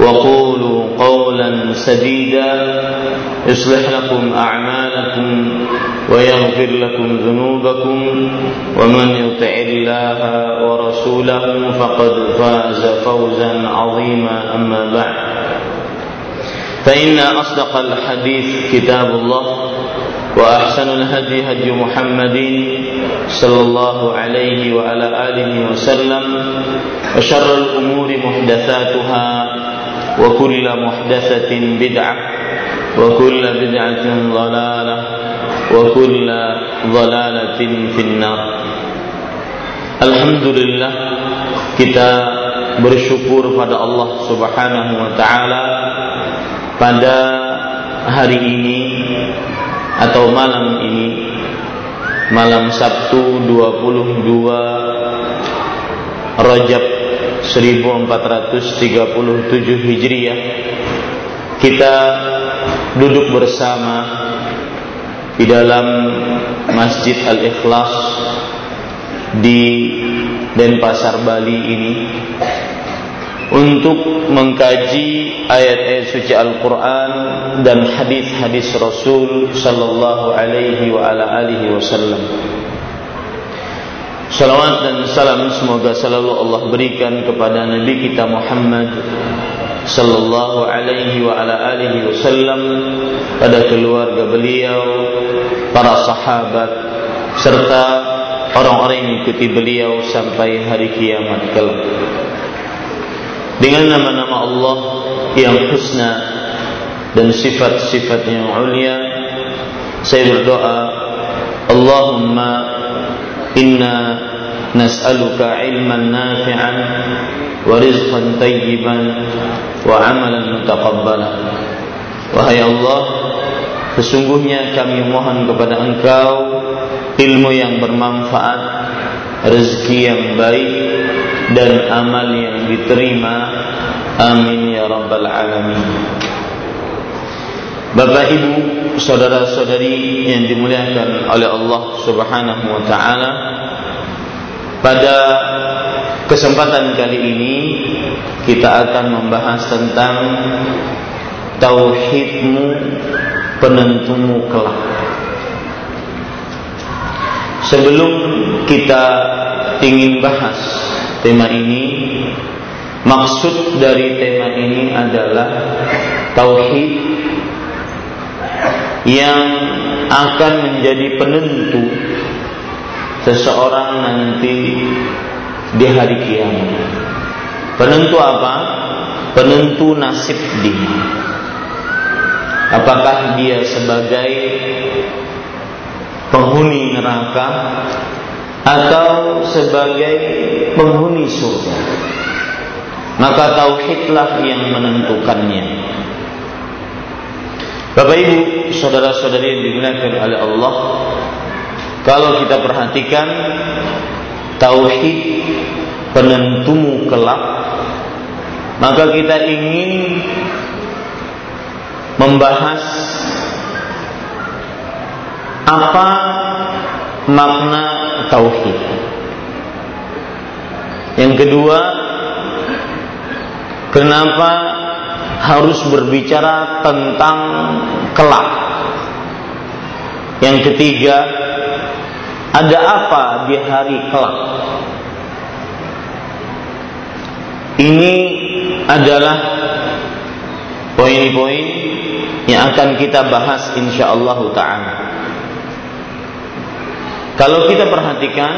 وقولوا قولا سديدا يصلح لكم أعمالكم ويغفر لكم ذنوبكم ومن يطع الله ورسوله فقد فاز فوزا عظيما أما بعد. فإن أصدق الحديث كتاب الله وأحسن الهدي هدي محمد صلى الله عليه وعلى آله وسلم وشر الأمور محدثاتها وكل محدثة بدعة وكل بدعة ضلالة وكل ضلالة في النار Alhamdulillah kita bersyukur pada Allah Subhanahu wa taala pada hari ini atau malam ini malam Sabtu 22 Rajab 1437 Hijriah kita duduk bersama di dalam Masjid Al-Ikhlas di Denpasar Bali ini untuk mengkaji ayat-ayat suci Al-Quran dan hadis-hadis Rasul Sallallahu Alaihi wa ala alihi Wasallam. Salawat dan salam semoga selalu Allah berikan kepada Nabi kita Muhammad Sallallahu Alaihi wa ala alihi Wasallam pada keluarga beliau, para sahabat serta orang-orang yang mengikuti beliau sampai hari kiamat kelak. Dengan nama-nama Allah yang husna dan sifat-sifat yang mulia saya berdoa Allahumma ilman nafi'an wa rizqan tayyiban wa amalan mutaqabbalan wahai Allah sesungguhnya kami mohon kepada Engkau ilmu yang bermanfaat rezeki yang baik dan amal yang diterima. Amin ya rabbal alamin Bapak Ibu, saudara-saudari yang dimuliakan oleh Allah Subhanahu wa taala. Pada kesempatan kali ini kita akan membahas tentang tauhidmu penentumu kelak. Sebelum kita ingin bahas tema ini, maksud dari tema ini adalah tauhid yang akan menjadi penentu seseorang nanti di hari kiamat. Penentu apa? Penentu nasib dia. Apakah dia sebagai penghuni neraka atau sebagai penghuni surga. Maka tauhidlah yang menentukannya. Bapak Ibu, saudara-saudari yang dimuliakan oleh Allah, kalau kita perhatikan tauhid penentumu kelak, maka kita ingin membahas apa makna tauhid. Yang kedua, kenapa harus berbicara tentang kelak? Yang ketiga, ada apa di hari kelak? Ini adalah poin-poin yang akan kita bahas insyaallah taala. Kalau kita perhatikan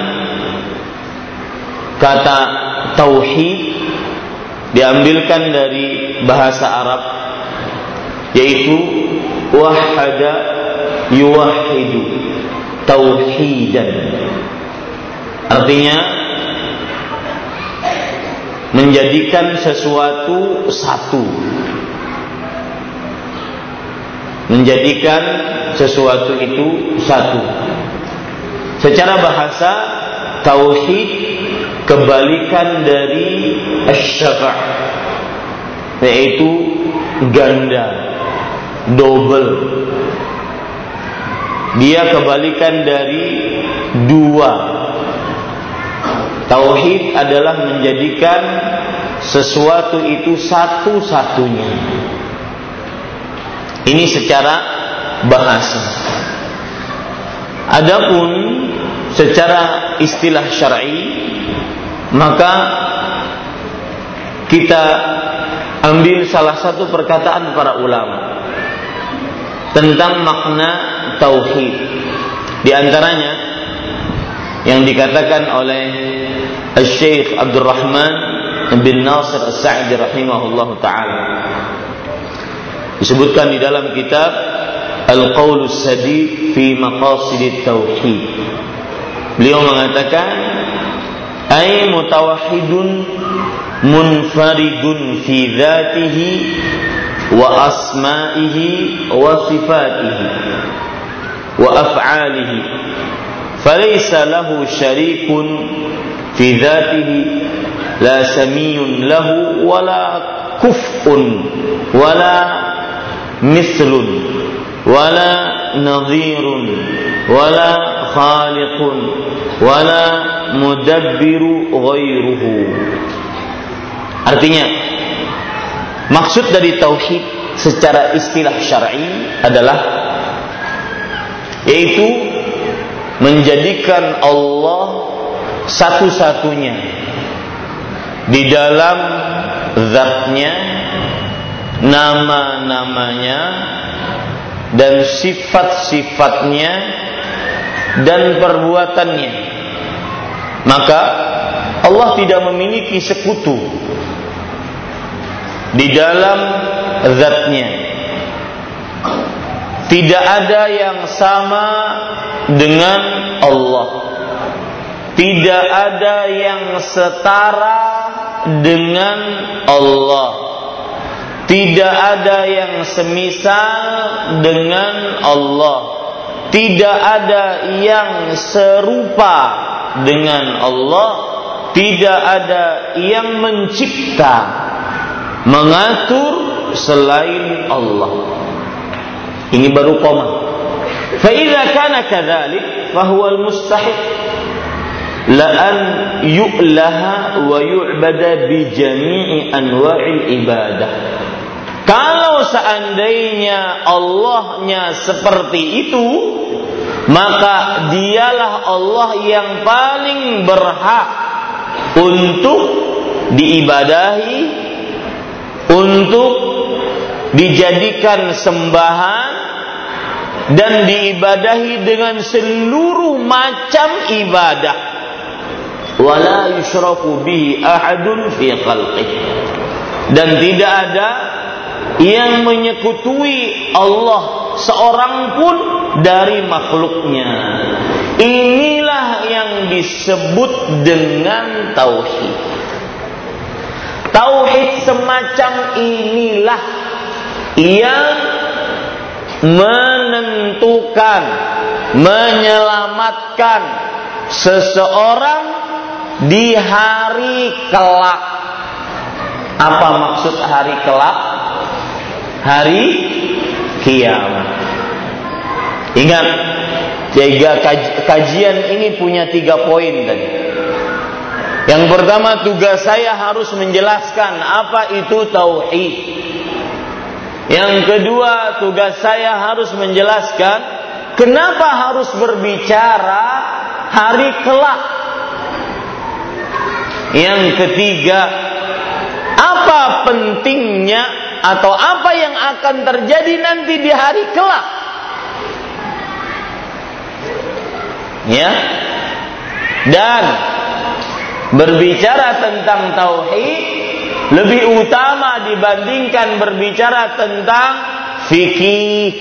kata tauhid diambilkan dari bahasa Arab yaitu wahada yuwahidu tauhidan. Artinya menjadikan sesuatu satu. Menjadikan sesuatu itu satu. Secara bahasa tauhid kebalikan dari asy-syafa' yaitu ganda double dia kebalikan dari dua Tauhid adalah menjadikan sesuatu itu satu-satunya. Ini secara bahasa. Adapun secara istilah syar'i maka kita ambil salah satu perkataan para ulama tentang makna tauhid. Di antaranya yang dikatakan oleh Syekh Abdul Rahman bin Nasir As-Sa'di rahimahullah taala. Disebutkan di dalam kitab Al-Qaul Sadid fi Maqasid Tauhid. Beliau mengatakan ay mutawahhidun munfaridun fi dzatihi wa asma'ihi wa sifatihi wa af'alihi falaysa lahu syarikun في ذاته لا سمي له ولا كفء ولا مثل ولا نظير ولا خالق ولا مدبر غيره artinya maksud dari tauhid secara istilah syar'i adalah yaitu menjadikan Allah satu-satunya di dalam zatnya, nama-namanya, dan sifat-sifatnya dan perbuatannya. Maka Allah tidak memiliki sekutu di dalam zatnya. Tidak ada yang sama dengan Allah tidak ada yang setara dengan Allah. Tidak ada yang semisal dengan Allah. Tidak ada yang serupa dengan Allah, tidak ada yang mencipta, mengatur selain Allah. Ini baru koma. Fa'idha kana kadhalik fahuwa al-mustahiq la'an yu'laha wa yu'bada bi jami'i anwa'il ibadah. Kalau seandainya Allahnya seperti itu, maka dialah Allah yang paling berhak untuk diibadahi, untuk dijadikan sembahan dan diibadahi dengan seluruh macam ibadah. Wala yusyraku bihi ahadun fi khalqih. Dan tidak ada yang menyekutui Allah seorang pun dari makhluknya inilah yang disebut dengan tauhid tauhid semacam inilah yang menentukan menyelamatkan seseorang di hari kelak. Apa maksud hari kelak? Hari kiamat. Ingat, Jaga kajian ini punya tiga poin tadi. Yang pertama tugas saya harus menjelaskan apa itu tauhid. Yang kedua tugas saya harus menjelaskan kenapa harus berbicara hari kelak. Yang ketiga, apa pentingnya atau apa yang akan terjadi nanti di hari kelak? Ya. Dan berbicara tentang tauhid lebih utama dibandingkan berbicara tentang fikih,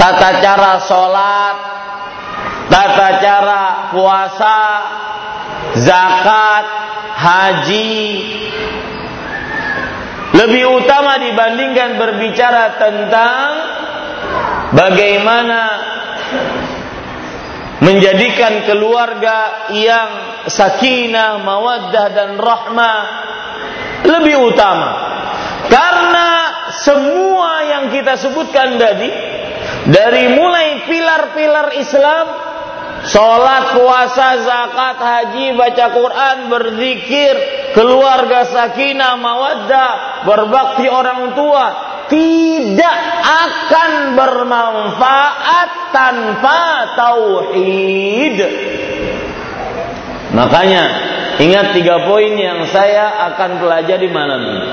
tata cara sholat, tata cara puasa, zakat, haji. Lebih utama dibandingkan berbicara tentang bagaimana menjadikan keluarga yang sakinah, mawaddah dan rahmah lebih utama. Karena semua yang kita sebutkan tadi dari mulai pilar-pilar Islam Sholat, puasa, zakat, haji, baca Quran, berzikir, keluarga sakinah, mawaddah, berbakti orang tua, tidak akan bermanfaat tanpa tauhid. Makanya ingat tiga poin yang saya akan pelajari malam ini.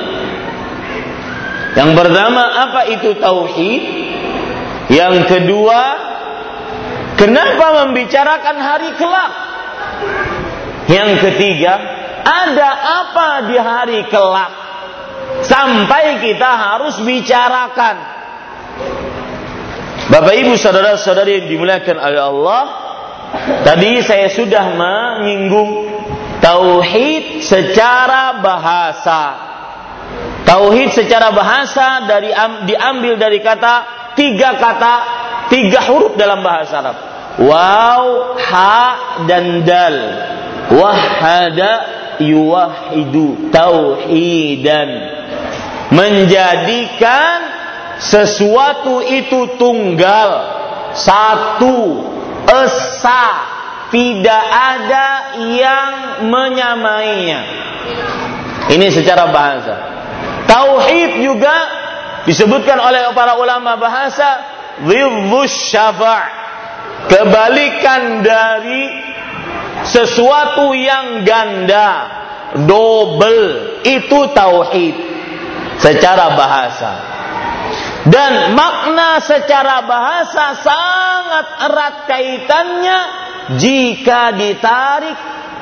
Yang pertama apa itu tauhid? Yang kedua Kenapa membicarakan hari kelak? Yang ketiga, ada apa di hari kelak? Sampai kita harus bicarakan. Bapak Ibu saudara-saudari yang dimuliakan oleh Allah, tadi saya sudah menyinggung tauhid secara bahasa. Tauhid secara bahasa dari diambil dari kata tiga kata tiga huruf dalam bahasa Arab. Waw, ha, dan dal. Wahada yuwahidu tauhidan. Menjadikan sesuatu itu tunggal, satu, esa, tidak ada yang menyamainya. Ini secara bahasa. Tauhid juga disebutkan oleh para ulama bahasa Dhidhus syafa' Kebalikan dari sesuatu yang ganda, double, itu tauhid secara bahasa. Dan makna secara bahasa sangat erat kaitannya jika ditarik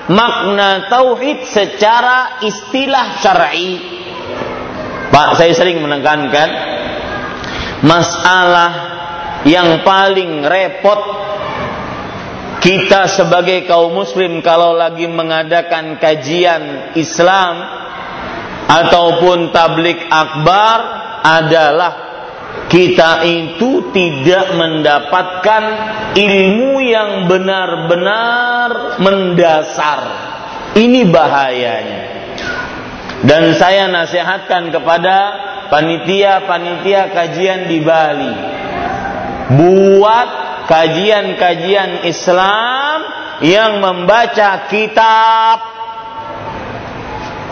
makna tauhid secara istilah syar'i. Pak, saya sering menekankan masalah yang paling repot kita sebagai kaum muslim kalau lagi mengadakan kajian Islam ataupun tablik akbar adalah kita itu tidak mendapatkan ilmu yang benar-benar mendasar. Ini bahayanya. Dan saya nasihatkan kepada panitia-panitia kajian di Bali buat kajian-kajian Islam yang membaca kitab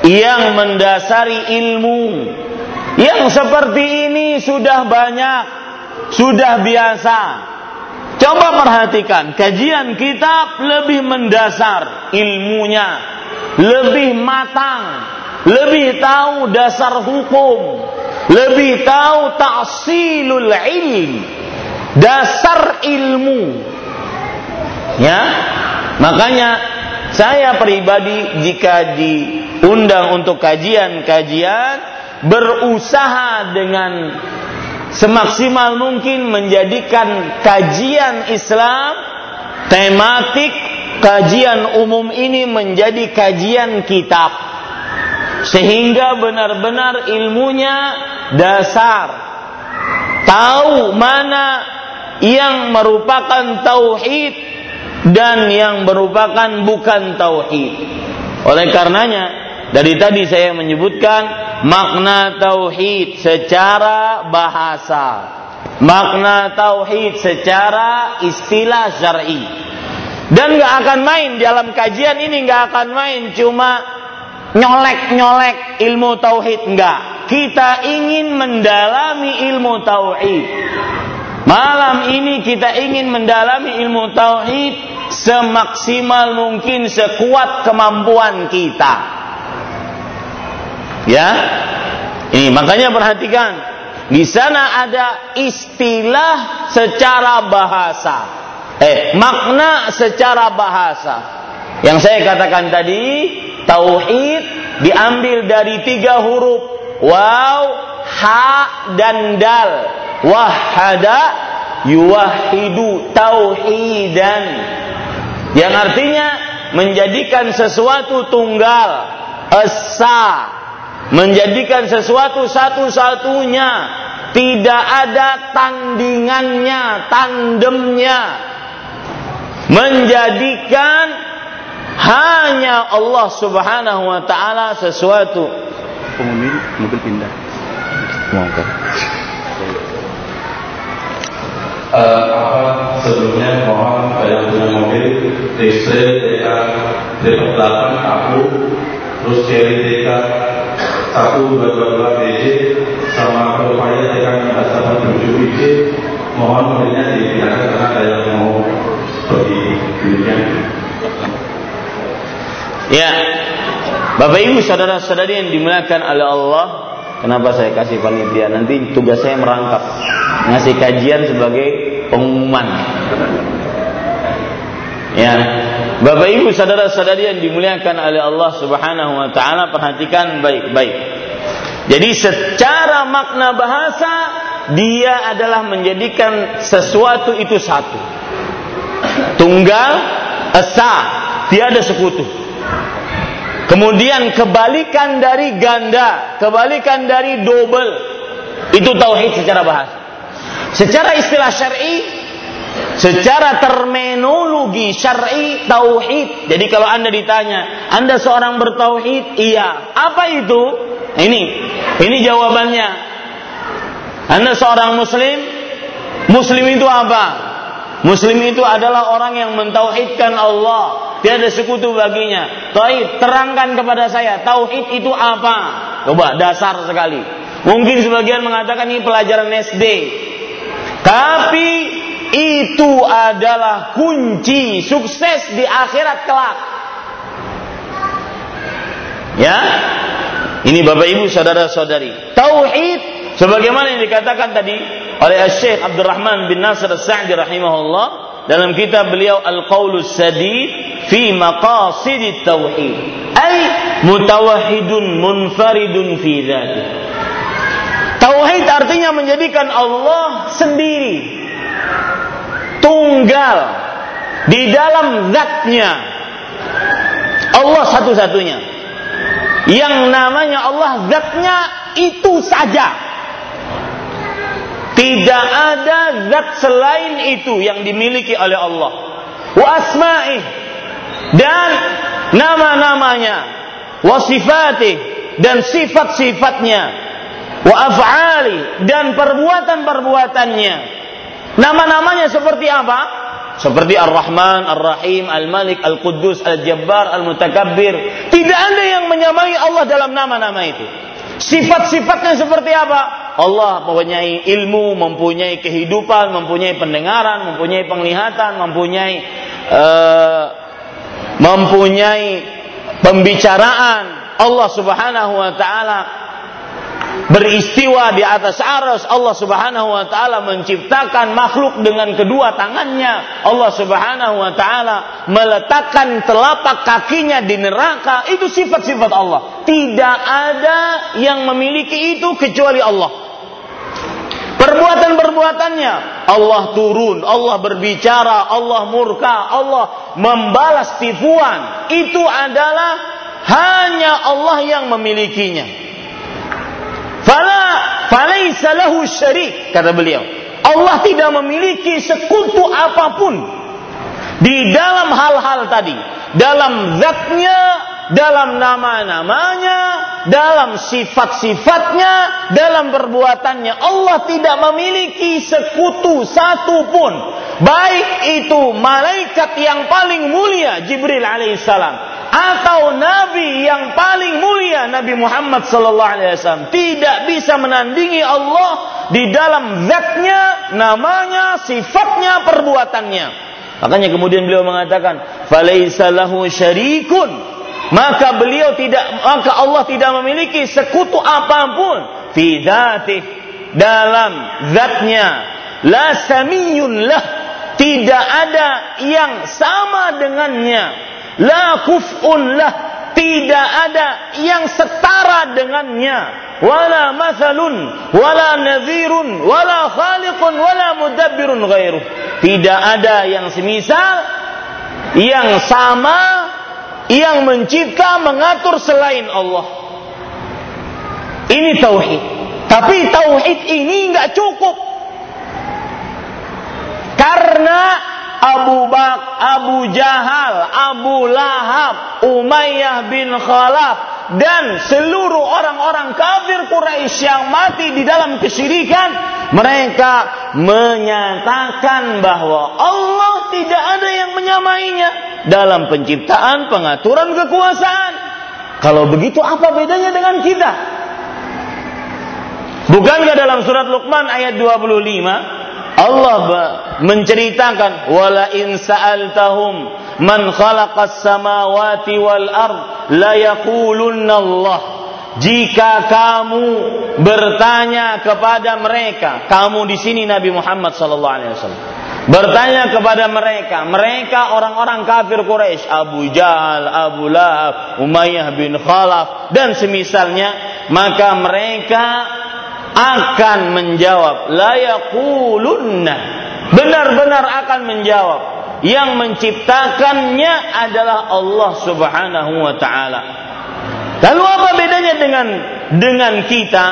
yang mendasari ilmu yang seperti ini sudah banyak sudah biasa. Coba perhatikan kajian kitab lebih mendasar ilmunya lebih matang lebih tahu dasar hukum lebih tahu ta'silul ilm dasar ilmu. Ya. Makanya saya pribadi jika diundang untuk kajian-kajian berusaha dengan semaksimal mungkin menjadikan kajian Islam tematik kajian umum ini menjadi kajian kitab sehingga benar-benar ilmunya dasar tahu mana yang merupakan tauhid dan yang merupakan bukan tauhid. Oleh karenanya, dari tadi saya menyebutkan makna tauhid secara bahasa. makna tauhid secara istilah syar'i. Dan nggak akan main dalam kajian ini nggak akan main cuma nyolek-nyolek ilmu tauhid enggak. Kita ingin mendalami ilmu tauhid. Malam ini kita ingin mendalami ilmu tauhid semaksimal mungkin sekuat kemampuan kita. Ya. Ini makanya perhatikan di sana ada istilah secara bahasa. Eh, makna secara bahasa. Yang saya katakan tadi, tauhid diambil dari tiga huruf waw, ha dan dal. Wahada yuwahidu tauhidan. Yang artinya menjadikan sesuatu tunggal esa. Menjadikan sesuatu satu-satunya tidak ada tandingannya tandemnya. Menjadikan hanya Allah Subhanahu wa taala sesuatu pengemudi mobil pindah. Monggo. uh, apa sebelumnya mohon saya punya mobil TC TK D8 aku terus seri TK 1222 BJ sama Berupaya TK 1487 BJ mohon mobilnya dipindahkan karena ada yang mau pergi demikian Ya, Bapak Ibu saudara-saudari yang dimuliakan oleh Allah, kenapa saya kasih panitia? Nanti tugas saya merangkap, ngasih kajian sebagai pengumuman. Ya, Bapak Ibu saudara-saudari yang dimuliakan oleh Allah Subhanahu wa taala, perhatikan baik-baik. Jadi secara makna bahasa dia adalah menjadikan sesuatu itu satu. Tunggal, esa, tiada sekutu. Kemudian kebalikan dari ganda, kebalikan dari double. Itu tauhid secara bahasa. Secara istilah syar'i, secara terminologi syar'i tauhid. Jadi kalau Anda ditanya, Anda seorang bertauhid? Iya. Apa itu? Ini, ini jawabannya. Anda seorang muslim? Muslim itu apa? Muslim itu adalah orang yang mentauhidkan Allah, tiada sekutu baginya. Tauhid, terangkan kepada saya, tauhid itu apa? Coba dasar sekali. Mungkin sebagian mengatakan ini pelajaran SD. Tapi itu adalah kunci sukses di akhirat kelak. Ya. Ini Bapak Ibu saudara-saudari. Tauhid sebagaimana yang dikatakan tadi oleh Syekh Abdurrahman bin Nasir As-Sa'di rahimahullah dalam kitab beliau Al-Qaulus Sadid fi maqasid tauhid ay mutawahhidun munfaridun fi dzati Tauhid artinya menjadikan Allah sendiri tunggal di dalam zatnya. Allah satu-satunya. Yang namanya Allah zatnya itu saja tidak ada zat selain itu yang dimiliki oleh Allah. Wa asma'i dan nama-namanya, wa sifatih dan sifat-sifatnya, wa af'ali dan perbuatan-perbuatannya. Nama-namanya seperti apa? Seperti Ar-Rahman, Ar-Rahim, Al-Malik, Al-Quddus, Al-Jabbar, Al-Mutakabbir. Tidak ada yang menyamai Allah dalam nama-nama itu. Sifat-sifatnya seperti apa? Allah mempunyai ilmu, mempunyai kehidupan, mempunyai pendengaran, mempunyai penglihatan, mempunyai uh, mempunyai pembicaraan. Allah Subhanahu wa taala beristiwa di atas aras Allah Subhanahu wa taala menciptakan makhluk dengan kedua tangannya. Allah Subhanahu wa taala meletakkan telapak kakinya di neraka. Itu sifat-sifat Allah. Tidak ada yang memiliki itu kecuali Allah. Perbuatan-perbuatannya. Allah turun, Allah berbicara, Allah murka, Allah membalas tipuan. Itu adalah hanya Allah yang memilikinya. Fala falaisa lahu syarik kata beliau. Allah tidak memiliki sekutu apapun di dalam hal-hal tadi, dalam zatnya dalam nama-namanya, dalam sifat-sifatnya, dalam perbuatannya. Allah tidak memiliki sekutu satupun. Baik itu malaikat yang paling mulia Jibril alaihissalam atau nabi yang paling mulia Nabi Muhammad sallallahu alaihi wasallam tidak bisa menandingi Allah di dalam zatnya, namanya, sifatnya, perbuatannya. Makanya kemudian beliau mengatakan, "Falaisa lahu syarikun." Maka beliau tidak maka Allah tidak memiliki sekutu apa pun. Fi dalam zatnya. La samiyun lah. Tidak ada yang sama dengannya. La kuf'un lah. Tidak ada yang setara dengannya. Wala mathalun wala nadhirun wala khaliqun wala mudabbirun ghairuh. Tidak ada yang semisal yang sama yang mencipta mengatur selain Allah. Ini tauhid. Tapi tauhid ini nggak cukup. Karena Abu Bak, Abu Jahal, Abu Lahab, Umayyah bin Khalaf dan seluruh orang-orang kafir Quraisy yang mati di dalam kesyirikan, mereka menyatakan bahwa Allah tidak ada yang menyamainya dalam penciptaan, pengaturan kekuasaan. Kalau begitu apa bedanya dengan kita? Bukankah dalam surat Luqman ayat 25 Allah menceritakan wala in sa'altahum man khalaqas samawati wal ard la yaqulunna Allah jika kamu bertanya kepada mereka kamu di sini Nabi Muhammad sallallahu alaihi wasallam. Bertanya kepada mereka mereka orang-orang kafir Quraisy Abu Jahal Abu Lahab Umayyah bin Khalaf dan semisalnya maka mereka akan menjawab la yaqulunna benar-benar akan menjawab yang menciptakannya adalah Allah Subhanahu wa taala. Lalu apa bedanya dengan dengan kita?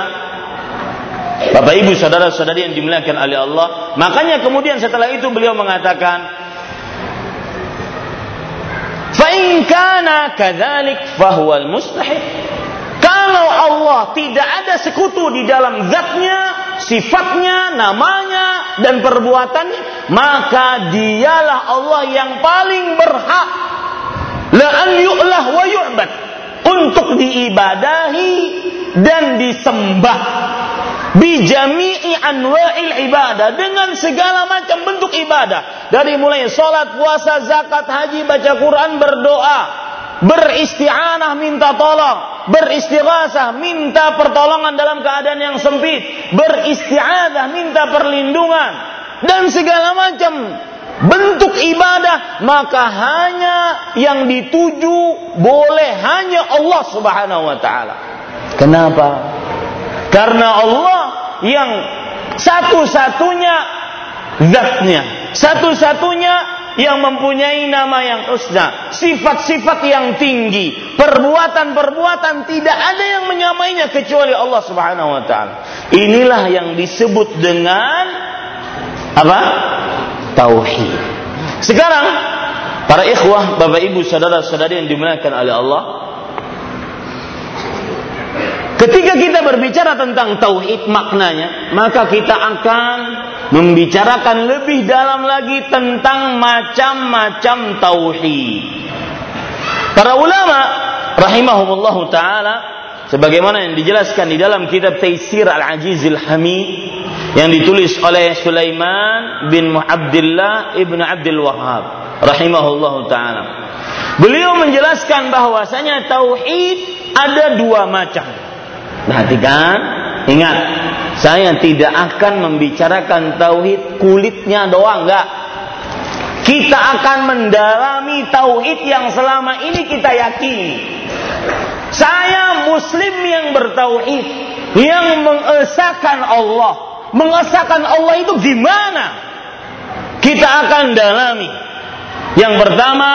Bapak Ibu saudara-saudari yang dimuliakan oleh Allah, makanya kemudian setelah itu beliau mengatakan Fa in kana kadzalik fahuwal mustahil kalau Allah tidak ada sekutu di dalam zatnya, sifatnya, namanya, dan perbuatannya, maka dialah Allah yang paling berhak. La an yu'lah wa yu'bad. Untuk diibadahi dan disembah. Bijami'i anwa'il ibadah. Dengan segala macam bentuk ibadah. Dari mulai salat, puasa, zakat, haji, baca Quran, berdoa, beristi'anah minta tolong, beristighatsah minta pertolongan dalam keadaan yang sempit, beristi'adah minta perlindungan dan segala macam bentuk ibadah maka hanya yang dituju boleh hanya Allah Subhanahu wa taala. Kenapa? Karena Allah yang satu-satunya zatnya, satu-satunya yang mempunyai nama yang husna, sifat-sifat yang tinggi, perbuatan-perbuatan tidak ada yang menyamainya kecuali Allah Subhanahu wa taala. Inilah yang disebut dengan apa? Tauhid. Sekarang para ikhwah, Bapak Ibu, saudara-saudari yang dimuliakan oleh Allah, Ketika kita berbicara tentang tauhid maknanya, maka kita akan membicarakan lebih dalam lagi tentang macam-macam tauhid. Para ulama rahimahumullah taala sebagaimana yang dijelaskan di dalam kitab Taisir Al-Ajizil Hamid yang ditulis oleh Sulaiman bin Abdullah ibnu Abdul Wahhab rahimahullah taala. Beliau menjelaskan bahwasanya tauhid ada dua macam. Perhatikan, ingat, saya tidak akan membicarakan tauhid kulitnya doang, enggak. Kita akan mendalami tauhid yang selama ini kita yakini. Saya muslim yang bertauhid, yang mengesahkan Allah. Mengesahkan Allah itu gimana? Kita akan dalami. Yang pertama,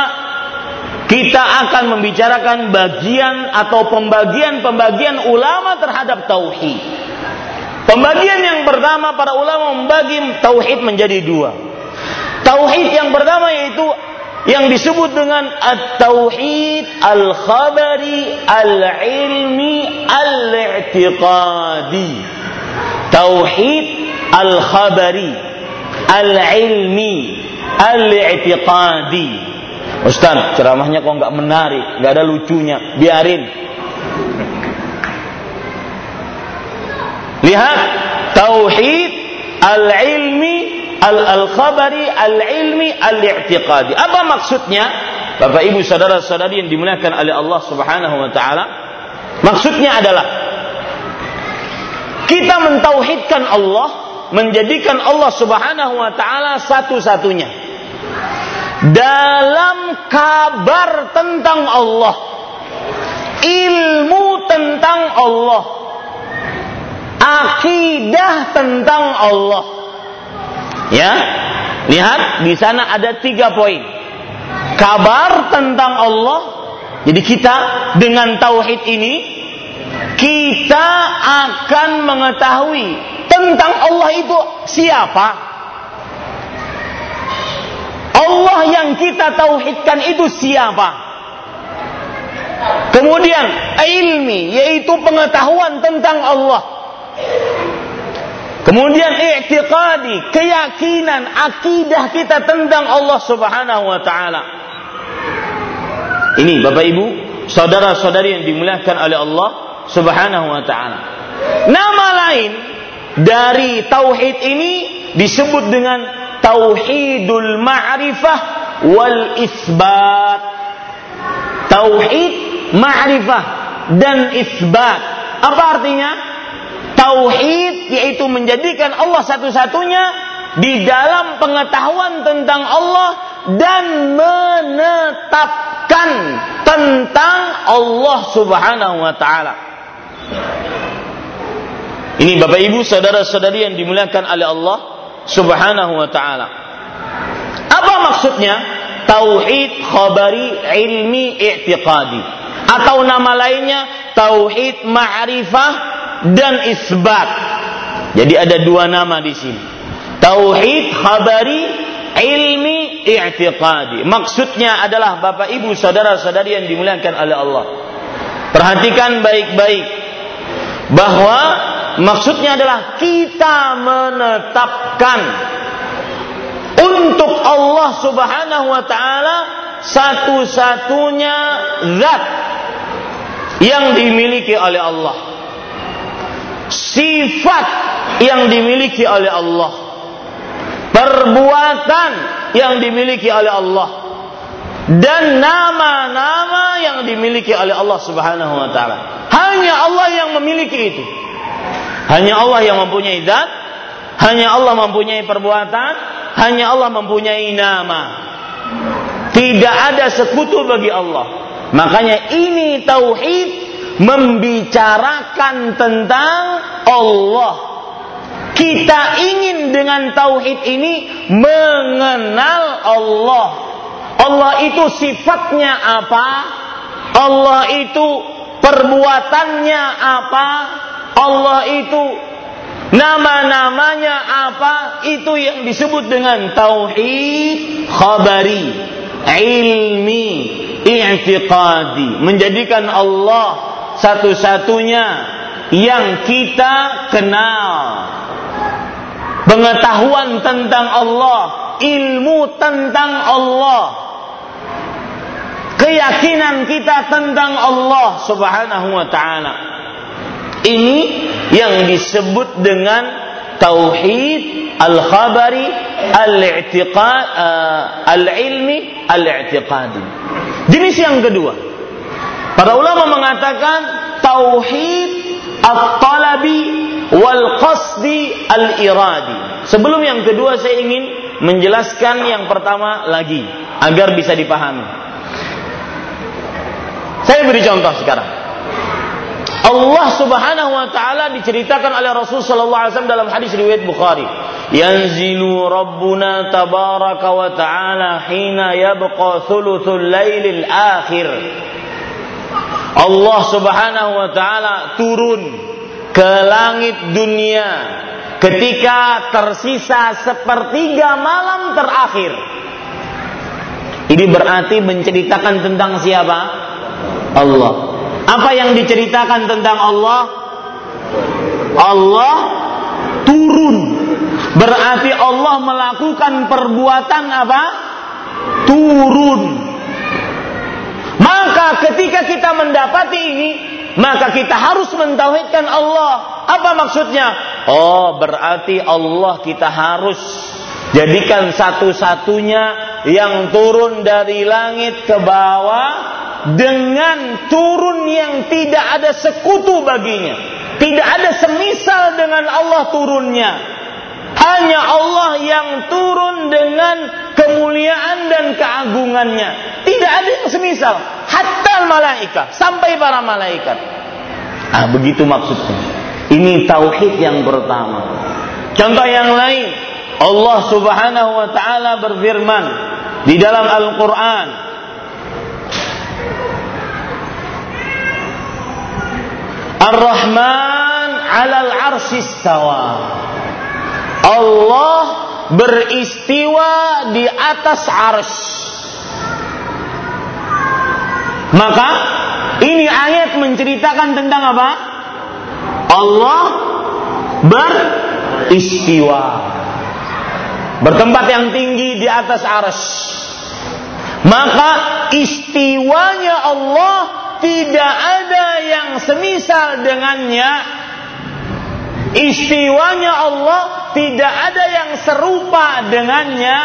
kita akan membicarakan bagian atau pembagian-pembagian ulama terhadap tauhid. Pembagian yang pertama para ulama membagi tauhid menjadi dua. Tauhid yang pertama yaitu yang disebut dengan at-tauhid al-khabari al-ilmi al-i'tiqadi. Tauhid al-khabari al-ilmi al-i'tiqadi. Ustaz, ceramahnya kok nggak menarik, nggak ada lucunya, biarin. Lihat tauhid al-ilmi al-khabari al-ilmi al-i'tiqadi. Apa maksudnya? Bapak Ibu saudara-saudari yang dimuliakan oleh Allah Subhanahu wa taala. Maksudnya adalah kita mentauhidkan Allah, menjadikan Allah Subhanahu wa taala satu-satunya. Dalam kabar tentang Allah, ilmu tentang Allah, akidah tentang Allah, Ya, lihat di sana ada tiga poin. Kabar tentang Allah. Jadi kita dengan tauhid ini kita akan mengetahui tentang Allah itu siapa. Allah yang kita tauhidkan itu siapa? Kemudian ilmi yaitu pengetahuan tentang Allah. Kemudian i'tiqadi, keyakinan, akidah kita tentang Allah Subhanahu wa taala. Ini Bapak Ibu, saudara-saudari yang dimuliakan oleh Allah Subhanahu wa taala. Nama lain dari tauhid ini disebut dengan tauhidul ma'rifah wal isbat. Tauhid ma'rifah dan isbat. Apa artinya? Tauhid yaitu menjadikan Allah satu-satunya di dalam pengetahuan tentang Allah dan menetapkan tentang Allah Subhanahu wa taala. Ini Bapak Ibu saudara-saudari yang dimuliakan oleh Allah Subhanahu wa taala. Apa maksudnya? Tauhid khabari ilmi i'tiqadi atau nama lainnya tauhid ma'rifah dan isbat. Jadi ada dua nama di sini. Tauhid khabari, ilmi i'tiqadi. Maksudnya adalah Bapak Ibu saudara-saudari yang dimuliakan oleh Allah. Perhatikan baik-baik bahwa maksudnya adalah kita menetapkan untuk Allah Subhanahu wa taala satu-satunya zat yang dimiliki oleh Allah sifat yang dimiliki oleh Allah perbuatan yang dimiliki oleh Allah dan nama-nama yang dimiliki oleh Allah Subhanahu wa taala. Hanya Allah yang memiliki itu. Hanya Allah yang mempunyai zat, hanya Allah mempunyai perbuatan, hanya Allah mempunyai nama. Tidak ada sekutu bagi Allah. Makanya ini tauhid membicarakan tentang Allah. Kita ingin dengan tauhid ini mengenal Allah. Allah itu sifatnya apa? Allah itu perbuatannya apa? Allah itu nama-namanya apa? Itu yang disebut dengan tauhid khabari, ilmi, i'tiqadi, menjadikan Allah satu-satunya yang kita kenal. Pengetahuan tentang Allah, ilmu tentang Allah, keyakinan kita tentang Allah Subhanahu wa taala. Ini yang disebut dengan tauhid al-khabari al-i'tiqad uh, al-ilmi al-i'tiqadi. Jenis yang kedua, Para ulama mengatakan tauhid at-talabi wal qasdi al-iradi. Sebelum yang kedua saya ingin menjelaskan yang pertama lagi agar bisa dipahami. Saya beri contoh sekarang. Allah Subhanahu wa taala diceritakan oleh Rasul sallallahu alaihi wasallam dalam hadis riwayat Bukhari. Yanzilu Rabbuna tabaraka wa taala hina yabqa thuluthul lailil akhir Allah Subhanahu wa taala turun ke langit dunia ketika tersisa sepertiga malam terakhir. Ini berarti menceritakan tentang siapa? Allah. Apa yang diceritakan tentang Allah? Allah turun. Berarti Allah melakukan perbuatan apa? Turun. Maka ketika kita mendapati ini, maka kita harus mentauhidkan Allah. Apa maksudnya? Oh, berarti Allah kita harus jadikan satu-satunya yang turun dari langit ke bawah dengan turun yang tidak ada sekutu baginya. Tidak ada semisal dengan Allah turunnya. Hanya Allah yang turun dengan kemuliaan dan keagungannya. Tidak ada yang semisal. Hatta malaikat. Sampai para malaikat. Ah, begitu maksudnya. Ini tauhid yang pertama. Contoh yang lain. Allah subhanahu wa ta'ala berfirman. Di dalam Al-Quran. Ar-Rahman alal arsistawa. Allah beristiwa di atas ars. Maka ini ayat menceritakan tentang apa? Allah beristiwa. Bertempat yang tinggi di atas ars. Maka istiwanya Allah tidak ada yang semisal dengannya Istiwanya Allah tidak ada yang serupa dengannya.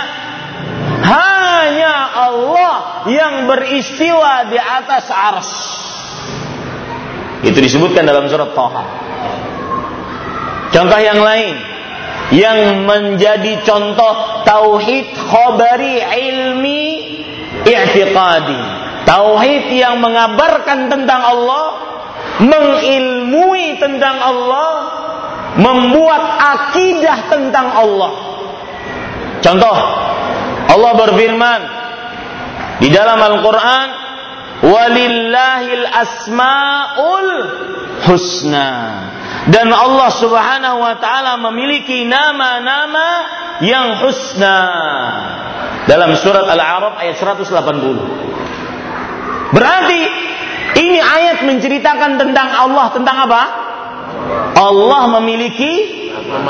Hanya Allah yang beristiwa di atas ars. Itu disebutkan dalam surat Toha. Contoh yang lain yang menjadi contoh tauhid khabari ilmi i'tiqadi. Tauhid yang mengabarkan tentang Allah, mengilmui tentang Allah, membuat akidah tentang Allah. Contoh, Allah berfirman di dalam Al-Qur'an, "Walillahil asmaul husna." Dan Allah Subhanahu wa taala memiliki nama-nama yang husna. Dalam surat Al-A'raf ayat 180. Berarti ini ayat menceritakan tentang Allah tentang apa? Allah memiliki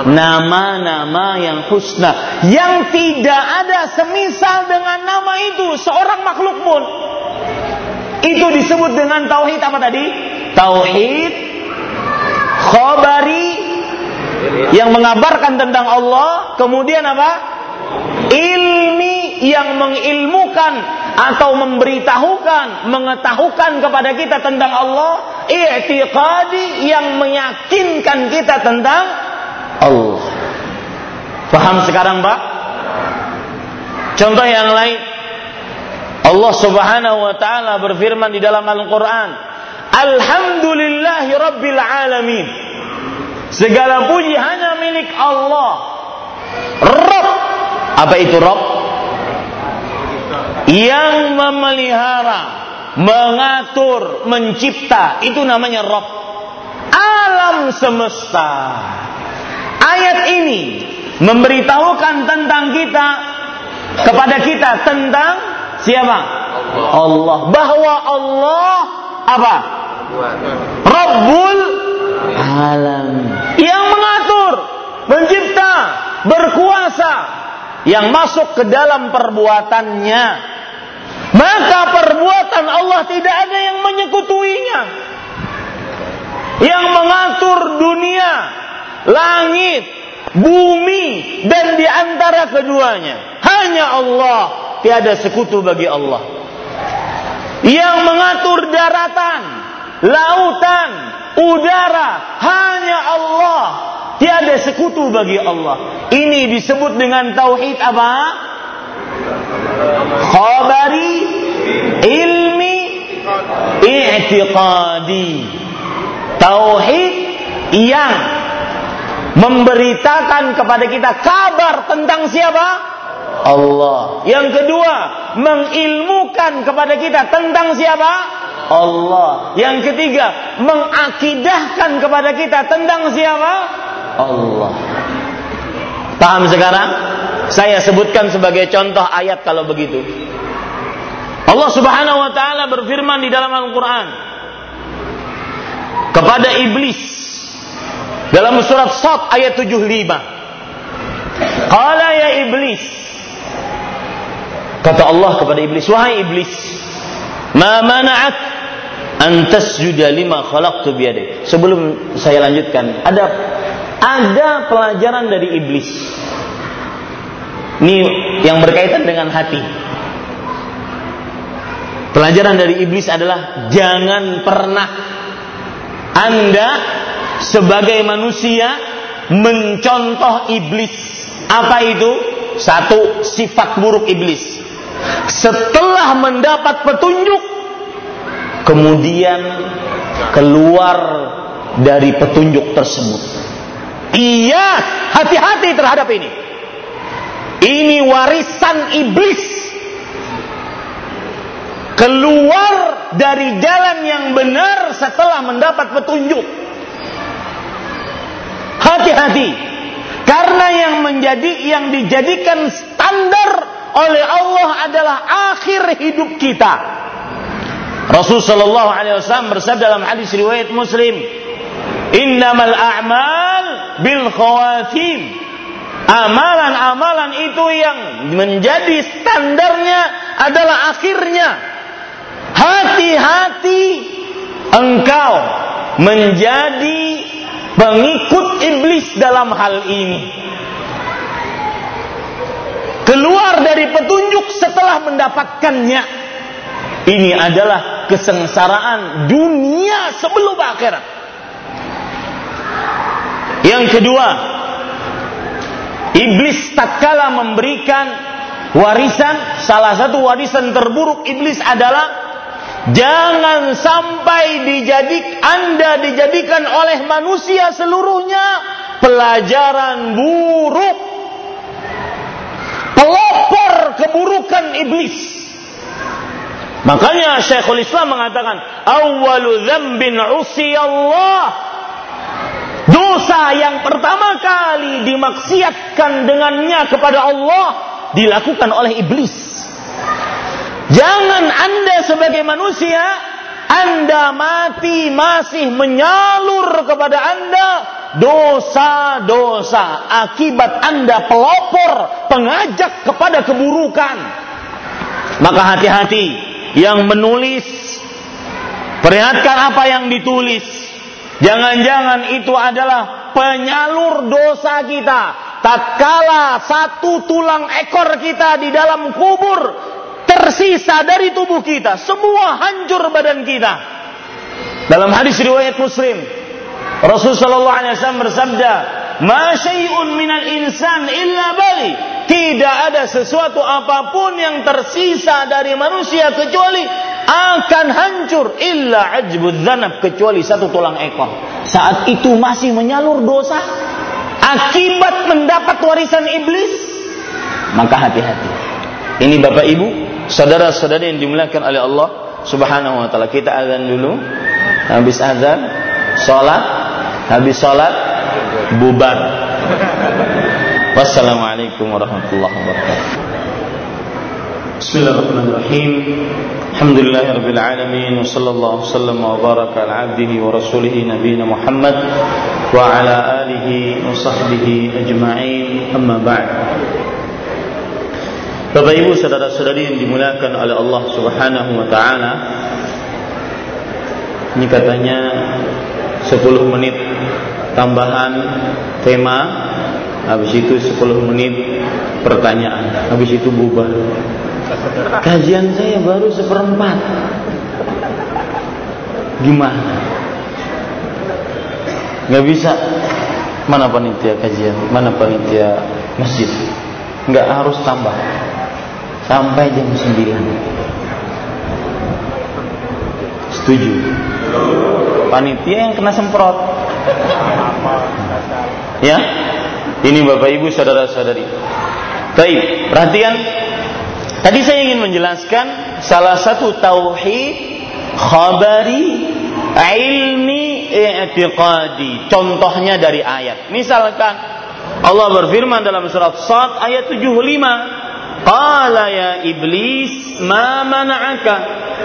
nama-nama yang husna yang tidak ada semisal dengan nama itu seorang makhluk pun. Itu disebut dengan tauhid apa tadi? Tauhid khabari yang mengabarkan tentang Allah, kemudian apa? Ilmi yang mengilmukan atau memberitahukan, mengetahukan kepada kita tentang Allah, i'tiqadi yang meyakinkan kita tentang Allah. Paham sekarang, Pak? Contoh yang lain. Allah Subhanahu wa taala berfirman di dalam Al-Qur'an, "Alhamdulillahi alamin." Segala puji hanya milik Allah. Rabb. Apa itu Rabb? Yang memelihara, mengatur, mencipta, itu namanya Rabb. Alam semesta. Ayat ini memberitahukan tentang kita kepada kita tentang siapa? Allah. Bahwa Allah apa? Rabbul alam. Yang mengatur, mencipta, berkuasa, yang masuk ke dalam perbuatannya. Maka perbuatan Allah tidak ada yang menyekutuinya. Yang mengatur dunia, langit, bumi, dan di antara keduanya. Hanya Allah, tiada sekutu bagi Allah. Yang mengatur daratan, lautan, udara, hanya Allah. Tiada sekutu bagi Allah. Ini disebut dengan tauhid apa? Khabari, ilmi, i'tiqadi. Tauhid yang memberitakan kepada kita kabar tentang siapa? Allah. Yang kedua, mengilmukan kepada kita tentang siapa? Allah. Yang ketiga, mengakidahkan kepada kita tentang siapa? Allah. Paham sekarang? Saya sebutkan sebagai contoh ayat kalau begitu. Allah Subhanahu wa taala berfirman di dalam Al-Qur'an kepada iblis dalam surat Sad ayat 75. Qala ya iblis Kata Allah kepada iblis, "Wahai iblis, ma mana'ak an tasjuda lima khalaqtu biyadi." Sebelum saya lanjutkan, ada ada pelajaran dari iblis. Ini yang berkaitan dengan hati. Pelajaran dari iblis adalah jangan pernah Anda sebagai manusia mencontoh iblis. Apa itu? Satu sifat buruk iblis. Setelah mendapat petunjuk, kemudian keluar dari petunjuk tersebut. Iya, hati-hati terhadap ini. Ini warisan iblis. Keluar dari jalan yang benar setelah mendapat petunjuk. Hati-hati. Karena yang menjadi yang dijadikan standar oleh Allah adalah akhir hidup kita. Rasul sallallahu alaihi wasallam bersabda dalam hadis riwayat Muslim, "Innamal a'mal bil khawatim." Amalan-amalan itu yang menjadi standarnya adalah akhirnya. Hati-hati engkau menjadi pengikut iblis dalam hal ini keluar dari petunjuk setelah mendapatkannya. Ini adalah kesengsaraan dunia sebelum akhirat. Yang kedua, iblis tak kalah memberikan warisan, salah satu warisan terburuk iblis adalah Jangan sampai dijadik Anda dijadikan oleh manusia seluruhnya pelajaran buruk pelopor keburukan iblis. Makanya Syekhul Islam mengatakan, "Awwalu dzambin Allah." Dosa yang pertama kali dimaksiatkan dengannya kepada Allah dilakukan oleh iblis. Jangan Anda sebagai manusia anda mati masih menyalur kepada Anda dosa-dosa akibat Anda pelopor, pengajak kepada keburukan. Maka hati-hati yang menulis perlihatkan apa yang ditulis. Jangan-jangan itu adalah penyalur dosa kita. Tatkala satu tulang ekor kita di dalam kubur tersisa dari tubuh kita, semua hancur badan kita. Dalam hadis riwayat Muslim, Rasul sallallahu alaihi wasallam bersabda, "Ma syai'un minal insan illa bali." Tidak ada sesuatu apa pun yang tersisa dari manusia kecuali akan hancur illa ajbud dzanab kecuali satu tulang ekor. Saat itu masih menyalur dosa akibat mendapat warisan iblis, maka hati-hati. Ini Bapak Ibu, saudara-saudari yang dimuliakan oleh Allah Subhanahu wa taala. Kita azan dulu. Habis azan, salat, habis salat bubar. Wassalamualaikum warahmatullahi wabarakatuh. Bismillahirrahmanirrahim. Alhamdulillahirabbil alamin wa sallallahu wasallam wa baraka ala abdihi wa rasulih nabiyina Muhammad wa ala alihi wa sahbihi ajma'in. Amma ba'd. Bapak Ibu saudara-saudari yang dimuliakan oleh Allah Subhanahu wa taala. Ini katanya 10 menit tambahan tema. Habis itu 10 menit pertanyaan. Habis itu bubar. Kajian saya baru seperempat. Gimana? Nggak bisa. Mana panitia kajian? Mana panitia masjid? Nggak harus tambah. Sampai jam 9 setuju? Panitia yang kena semprot Ya, ini Bapak Ibu saudara-saudari. Baik, perhatian. Tadi saya ingin menjelaskan salah satu tauhid khabari ilmi i'tiqadi. Contohnya dari ayat. Misalkan Allah berfirman dalam surat Sad ayat 75. Qala ya iblis ma mana'aka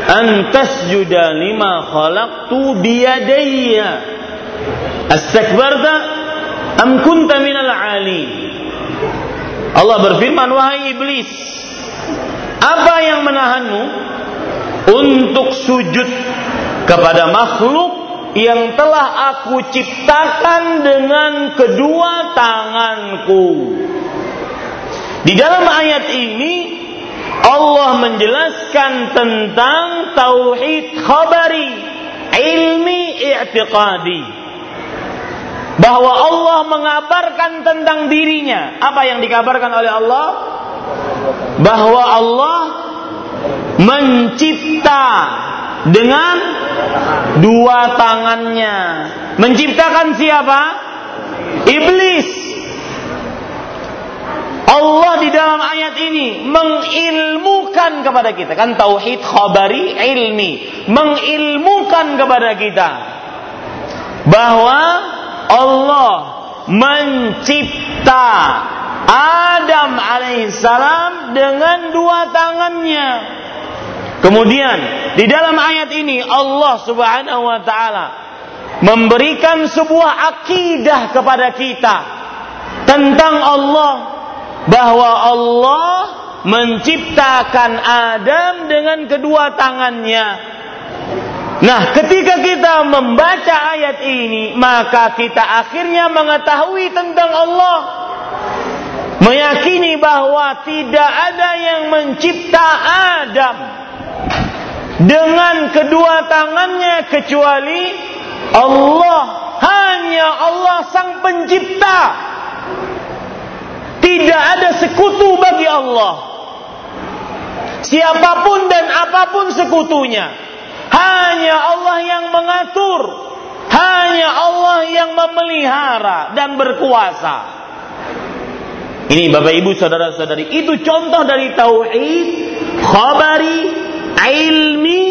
an tasjuda lima khalaqtu biyadayya Astakbarta am kunta minal ali Allah berfirman wahai iblis apa yang menahanmu untuk sujud kepada makhluk yang telah aku ciptakan dengan kedua tanganku di dalam ayat ini Allah menjelaskan tentang tauhid khabari, ilmi i'tiqadi. Bahwa Allah mengabarkan tentang dirinya. Apa yang dikabarkan oleh Allah? Bahwa Allah mencipta dengan dua tangannya. Menciptakan siapa? Iblis. Allah di dalam ayat ini mengilmukan kepada kita kan tauhid khabari ilmi mengilmukan kepada kita bahwa Allah mencipta Adam alaihissalam dengan dua tangannya. Kemudian di dalam ayat ini Allah Subhanahu wa taala memberikan sebuah akidah kepada kita tentang Allah bahwa Allah menciptakan Adam dengan kedua tangannya. Nah, ketika kita membaca ayat ini, maka kita akhirnya mengetahui tentang Allah. Meyakini bahwa tidak ada yang mencipta Adam dengan kedua tangannya kecuali Allah. Hanya Allah sang pencipta tidak ada sekutu bagi Allah. Siapa pun dan apa pun sekutunya. Hanya Allah yang mengatur. Hanya Allah yang memelihara dan berkuasa. Ini Bapak Ibu saudara-saudari, itu contoh dari tauhid, khabari, ilmi,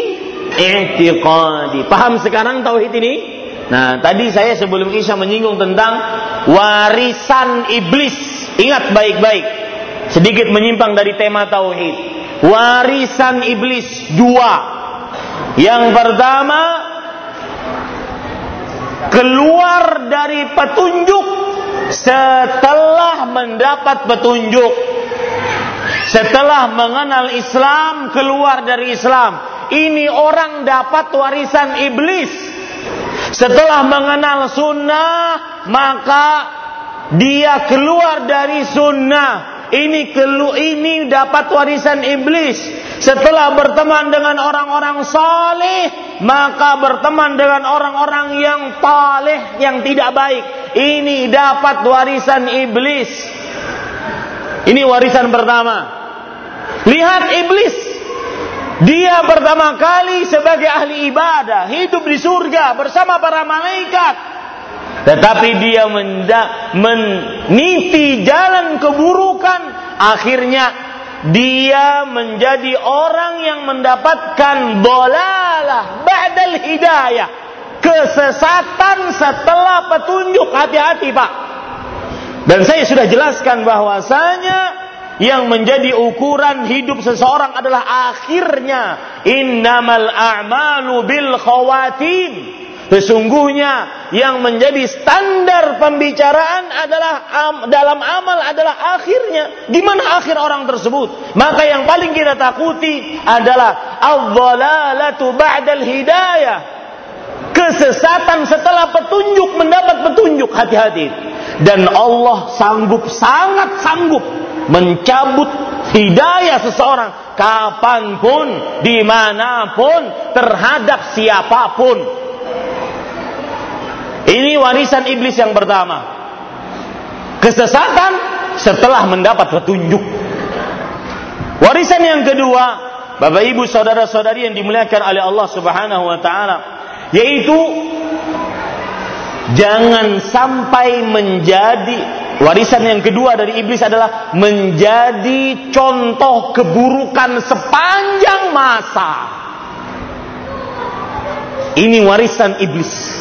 i'tiqadi. Paham sekarang tauhid ini? Nah, tadi saya sebelum Isya menyinggung tentang warisan iblis Ingat baik-baik. Sedikit menyimpang dari tema tauhid. Warisan iblis dua. Yang pertama keluar dari petunjuk setelah mendapat petunjuk. Setelah mengenal Islam, keluar dari Islam. Ini orang dapat warisan iblis. Setelah mengenal sunnah, maka dia keluar dari sunnah ini kelu ini dapat warisan iblis. Setelah berteman dengan orang-orang saleh maka berteman dengan orang-orang yang taleh yang tidak baik. Ini dapat warisan iblis. Ini warisan pertama. Lihat iblis. Dia pertama kali sebagai ahli ibadah hidup di surga bersama para malaikat tetapi dia meniti jalan keburukan, akhirnya dia menjadi orang yang mendapatkan bolalah ba'dal hidayah. Kesesatan setelah petunjuk hati-hati Pak. Dan saya sudah jelaskan bahwasanya yang menjadi ukuran hidup seseorang adalah akhirnya innamal a'malu bil khawatim Sesungguhnya yang menjadi standar pembicaraan adalah dalam amal adalah akhirnya. Gimana akhir orang tersebut? Maka yang paling kita takuti adalah al-dhalalatu ba'dal hidayah. Kesesatan setelah petunjuk mendapat petunjuk hati-hati. Dan Allah sanggup sangat sanggup mencabut hidayah seseorang kapan pun, di mana pun, terhadap siapa pun. Ini warisan iblis yang pertama. Kesesatan setelah mendapat petunjuk. Warisan yang kedua, Bapak Ibu saudara-saudari yang dimuliakan oleh Allah Subhanahu wa taala, yaitu jangan sampai menjadi warisan yang kedua dari iblis adalah menjadi contoh keburukan sepanjang masa. Ini warisan iblis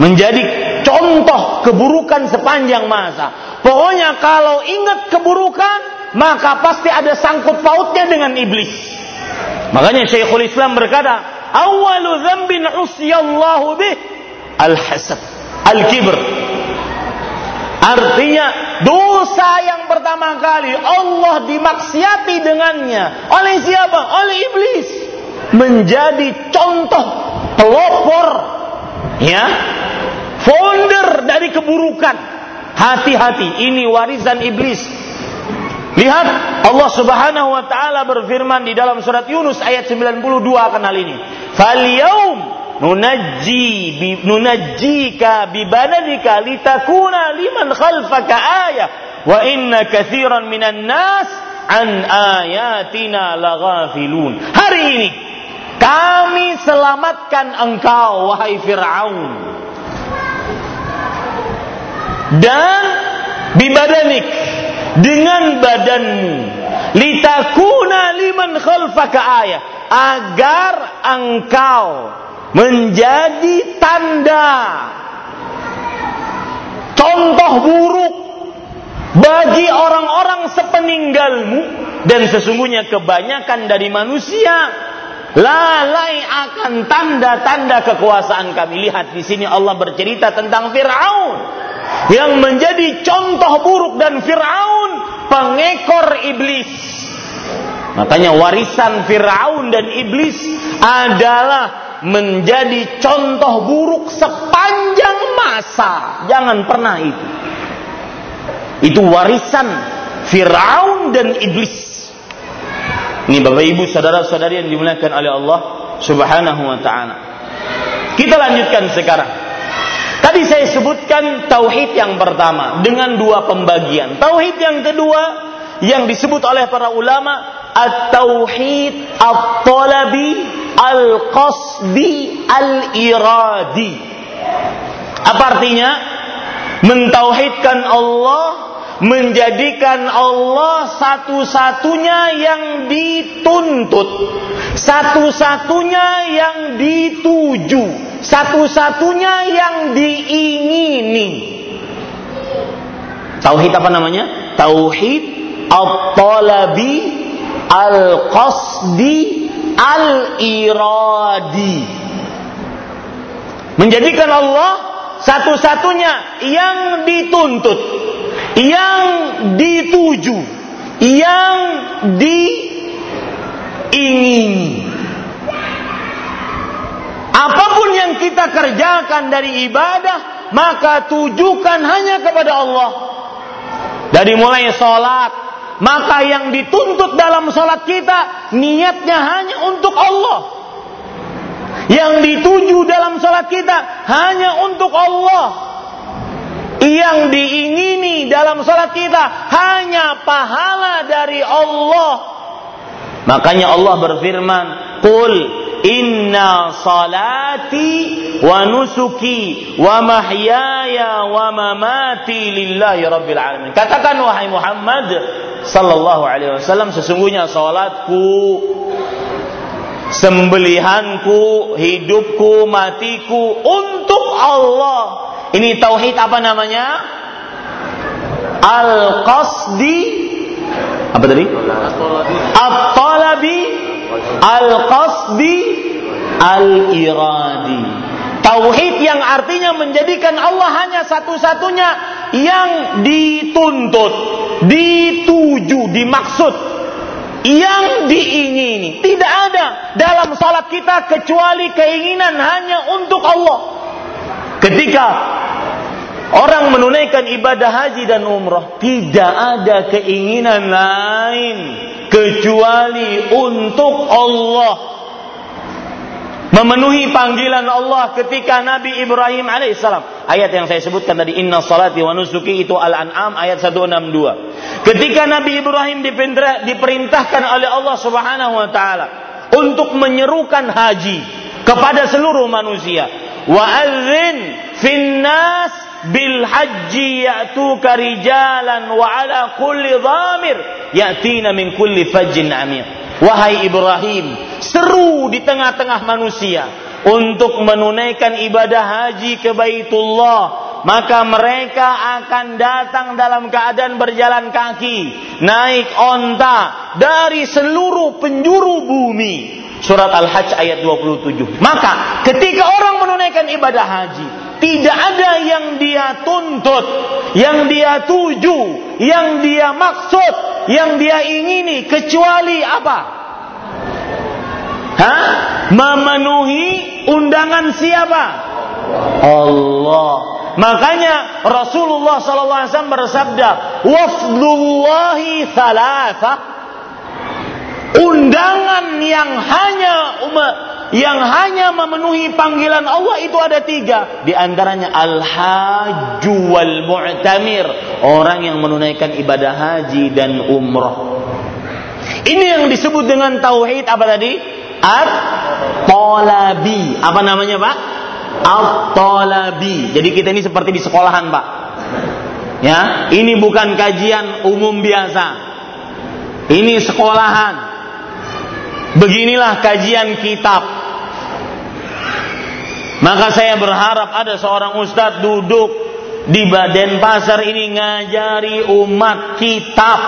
menjadi contoh keburukan sepanjang masa. Pokoknya kalau ingat keburukan, maka pasti ada sangkut pautnya dengan iblis. Makanya Syekhul Islam berkata, "Awalu dzambin usiyallahu bih al-hasad, al-kibr." Artinya dosa yang pertama kali Allah dimaksiati dengannya oleh siapa? Oleh iblis. Menjadi contoh pelopor ya founder dari keburukan. Hati-hati, ini warisan iblis. Lihat Allah Subhanahu wa taala berfirman di dalam surat Yunus ayat 92 akan hal ini. Fal yaum nunajji bi nunajjika bi litakuna liman khalfaka ayah wa inna katsiran minan nas an ayatina laghafilun. Hari ini kami selamatkan engkau wahai Firaun. Dan bibadanik dengan badanmu litakuna liman khalfaka ayah agar engkau menjadi tanda. Contoh buruk bagi orang-orang sepeninggalmu dan sesungguhnya kebanyakan dari manusia lalai akan tanda-tanda kekuasaan kami lihat di sini Allah bercerita tentang Firaun yang menjadi contoh buruk dan Fir'aun pengekor iblis. Makanya warisan Fir'aun dan iblis adalah menjadi contoh buruk sepanjang masa. Jangan pernah itu. Itu warisan Fir'aun dan iblis. Ini Bapak Ibu saudara-saudari yang dimuliakan oleh Allah Subhanahu wa taala. Kita lanjutkan sekarang. Tadi saya sebutkan tauhid yang pertama dengan dua pembagian. Tauhid yang kedua yang disebut oleh para ulama at-tauhid at-talabi al-qasdi al-iradi. Apa artinya? Mentauhidkan Allah, menjadikan Allah satu-satunya yang dituntut, satu-satunya yang dituju satu-satunya yang diingini. Tauhid apa namanya? Tauhid at-talabi al-qasdi al-iradi. Menjadikan Allah satu-satunya yang dituntut, yang dituju, yang diingini. Apa pun yang kita kerjakan dari ibadah, maka tujukan hanya kepada Allah. Dari mulai sholat, maka yang dituntut dalam sholat kita, niatnya hanya untuk Allah. Yang dituju dalam sholat kita, hanya untuk Allah. Yang diingini dalam sholat kita, hanya pahala dari Allah. Makanya Allah berfirman, Qul inna salati wa nusuki wa mahyaya wa mamati lillahi rabbil alamin. Katakan wahai Muhammad sallallahu alaihi wasallam sesungguhnya salatku sembelihanku, hidupku, matiku untuk Allah. Ini tauhid apa namanya? Al-qasdi apa tadi? At-talabi Al-qasdi al-iradi. Tauhid yang artinya menjadikan Allah hanya satu-satunya yang dituntut, dituju, dimaksud, yang diingini. Tidak ada dalam salat kita kecuali keinginan hanya untuk Allah. Ketika orang menunaikan ibadah haji dan umrah, tidak ada keinginan lain kecuali untuk Allah memenuhi panggilan Allah ketika Nabi Ibrahim alaihissalam. Ayat yang saya sebutkan tadi Inna salati wa nusuki itu Al-An'am ayat 162. Ketika Nabi Ibrahim diperintahkan oleh Allah Subhanahu wa taala untuk menyerukan haji kepada seluruh manusia. Wa adzin finnas bil haji ya'tuka rijalan wa ala kulli dhamir ya'tina min kulli fajjin amir. Wahai Ibrahim, seru di tengah-tengah manusia untuk menunaikan ibadah haji ke Baitullah maka mereka akan datang dalam keadaan berjalan kaki, naik onta dari seluruh penjuru bumi. Surat Al-Hajj ayat 27. Maka ketika orang menunaikan ibadah haji, tidak ada yang dia tuntut, yang dia tuju, yang dia maksud, yang dia ingini kecuali apa? Hah? Memenuhi undangan siapa? Allah. Makanya Rasulullah SAW bersabda, "Wafdullahi thalatha." Undangan yang hanya yang hanya memenuhi panggilan Allah itu ada tiga. Di antaranya al-hajju wal mu'tamir. Orang yang menunaikan ibadah haji dan umrah. Ini yang disebut dengan tauhid apa tadi? At-talabi. Apa namanya Pak? At-talabi. Jadi kita ini seperti di sekolahan Pak. Ya, ini bukan kajian umum biasa. Ini sekolahan. Beginilah kajian kitab. Maka saya berharap ada seorang ustadz duduk di Baden Pasar ini ngajari umat kitab.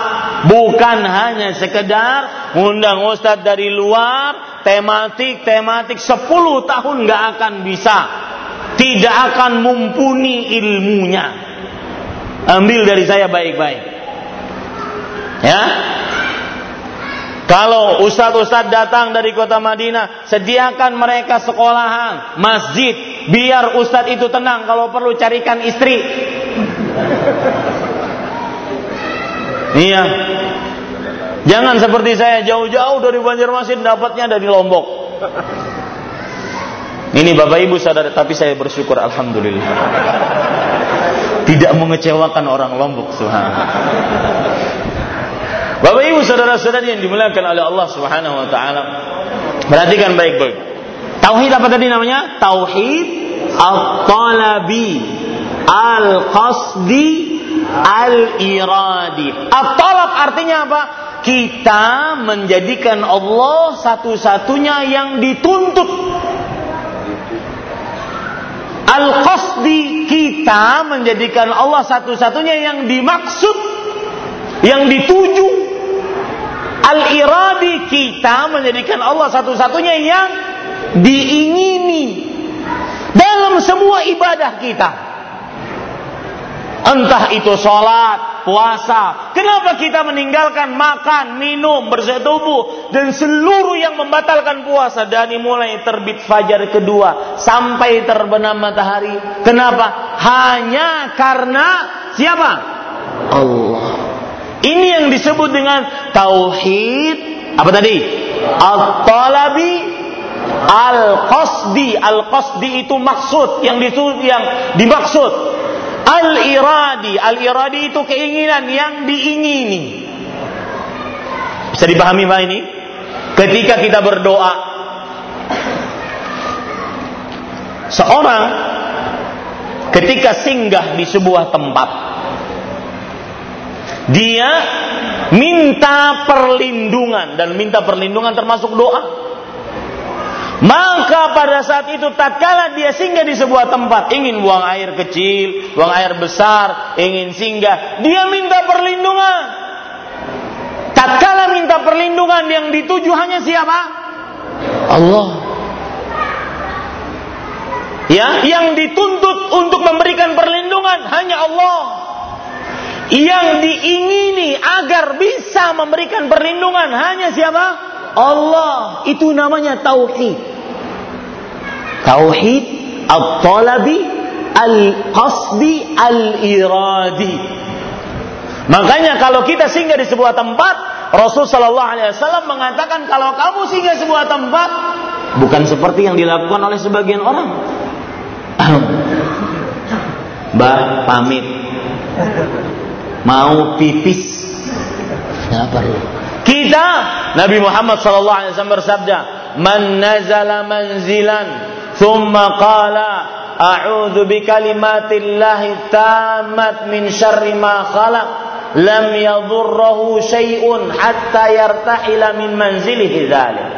Bukan hanya sekedar ngundang ustadz dari luar tematik tematik 10 tahun nggak akan bisa. Tidak akan mumpuni ilmunya. Ambil dari saya baik-baik. Ya kalau ustadz-ustadz datang dari kota Madinah, sediakan mereka sekolahan, masjid, biar ustadz itu tenang. Kalau perlu carikan istri. Iya. Jangan seperti saya jauh-jauh dari Banjarmasin dapatnya dari Lombok. Ini Bapak Ibu saudara, tapi saya bersyukur alhamdulillah. Tidak mengecewakan orang Lombok, subhanallah. Bapak Ibu saudara-saudari yang dimuliakan oleh Allah Subhanahu wa taala. Perhatikan baik-baik. Tauhid apa tadi namanya? Tauhid at-talabi al-qasdi al-iradi. At-talab artinya apa? Kita menjadikan Allah satu-satunya yang dituntut. Al-qasdi kita menjadikan Allah satu-satunya yang dimaksud, yang dituju, Al-iradi kita menjadikan Allah satu-satunya yang diingini dalam semua ibadah kita. Entah itu sholat, puasa. Kenapa kita meninggalkan makan, minum, bersetubuh dan seluruh yang membatalkan puasa dari mulai terbit fajar kedua sampai terbenam matahari. Kenapa? Hanya karena siapa? Allah. Ini yang disebut dengan tauhid apa tadi? Al-talabi al-qasdi. Al-qasdi itu maksud yang ditu yang dimaksud. Al-iradi, al-iradi itu keinginan yang diingini. Bisa dipahami Pak ini? Ketika kita berdoa seorang ketika singgah di sebuah tempat dia minta perlindungan dan minta perlindungan termasuk doa. Maka pada saat itu tatkala dia singgah di sebuah tempat, ingin buang air kecil, buang air besar, ingin singgah, dia minta perlindungan. Tatkala minta perlindungan yang dituju hanya siapa? Allah. Ya, yang dituntut untuk memberikan perlindungan hanya Allah yang diingini agar bisa memberikan perlindungan hanya siapa? Allah. Itu namanya tauhid. Tauhid at-talabi al-qasdi al-iradi. Makanya kalau kita singgah di sebuah tempat, Rasul Shallallahu Alaihi Wasallam mengatakan kalau kamu singgah sebuah tempat, bukan seperti yang dilakukan oleh sebagian orang. Bah pamit mau pipis. Nggak perlu kita Nabi Muhammad sallallahu alaihi wasallam bersabda man nazala manzilan thumma qala a'udzu bikalimatillahi tammat min syarri ma khalaq lam yadurruhu syai'un hatta yartahila min manzilihi dzalik.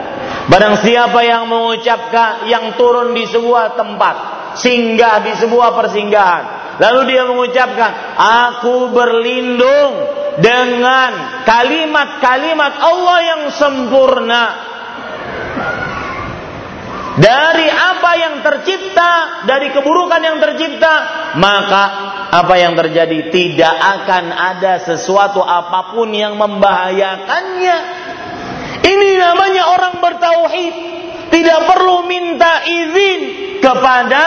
Barang siapa yang mengucapkan yang turun di sebuah tempat, singgah di sebuah persinggahan, Lalu dia mengucapkan, "Aku berlindung dengan kalimat-kalimat Allah yang sempurna." Dari apa yang tercipta, dari keburukan yang tercipta, maka apa yang terjadi tidak akan ada sesuatu apa pun yang membahayakannya. Ini namanya orang bertauhid. Tidak perlu minta izin kepada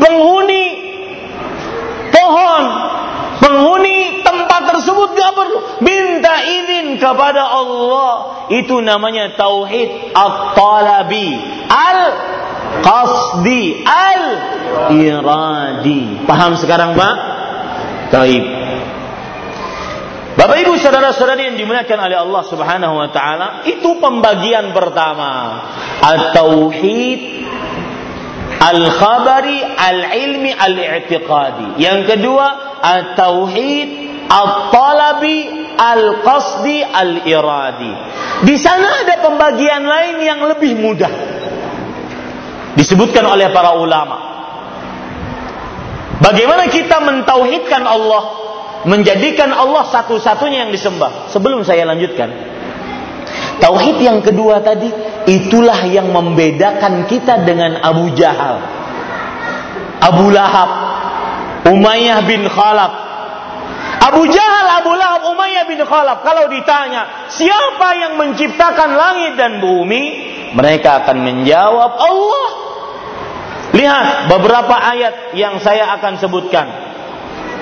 penghuni pohon, penghuni tempat tersebut gak perlu minta izin kepada Allah. Itu namanya tauhid at-talabi al qasdi al iradi. Paham sekarang, Pak? Taib. Bapak Ibu saudara-saudari yang dimuliakan oleh Allah Subhanahu wa taala, itu pembagian pertama. At-tauhid al-khabari al-ilmi al-i'tiqadi. Yang kedua, at-tauhid at-talabi al-qasdi al-iradi. Di sana ada pembagian lain yang lebih mudah. Disebutkan oleh para ulama. Bagaimana kita mentauhidkan Allah, menjadikan Allah satu-satunya yang disembah. Sebelum saya lanjutkan, tauhid yang kedua tadi itulah yang membedakan kita dengan Abu Jahal, Abu Lahab, Umayyah bin Khalaf. Abu Jahal, Abu Lahab, Umayyah bin Khalaf kalau ditanya siapa yang menciptakan langit dan bumi, mereka akan menjawab Allah. Lihat beberapa ayat yang saya akan sebutkan.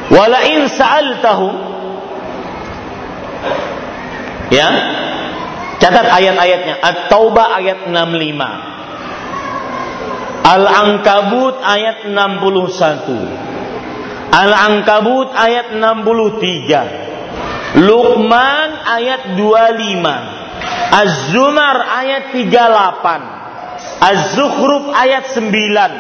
Wala in sa'altahum Ya. Catat ayat-ayatnya. At-Taubah ayat 65. Al-Ankabut ayat 61. Al-Ankabut ayat 63. Luqman ayat 25. Az-Zumar ayat 38. Az-Zukhruf ayat 9.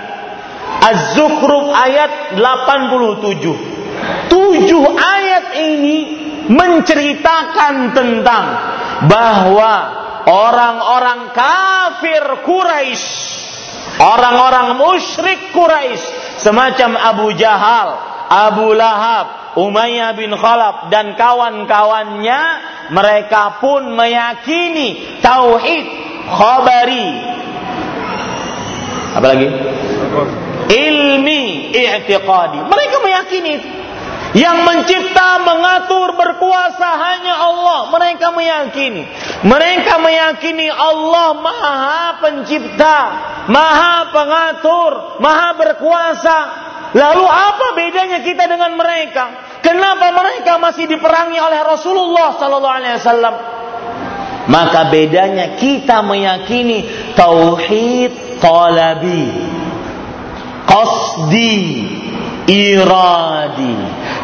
Az-Zukhruf ayat 87. Tujuh ayat ini menceritakan tentang bahwa orang-orang kafir Quraisy, orang-orang musyrik Quraisy semacam Abu Jahal, Abu Lahab, Umayyah bin Khalaf dan kawan-kawannya mereka pun meyakini tauhid khabari apa lagi? Ilmi i'tiqadi. Mereka meyakini itu. Yang mencipta, mengatur, berkuasa hanya Allah. Mereka meyakini. Mereka meyakini Allah maha pencipta, maha pengatur, maha berkuasa. Lalu apa bedanya kita dengan mereka? Kenapa mereka masih diperangi oleh Rasulullah sallallahu alaihi wasallam? Maka bedanya kita meyakini tauhid talabi, qasdi, iradi.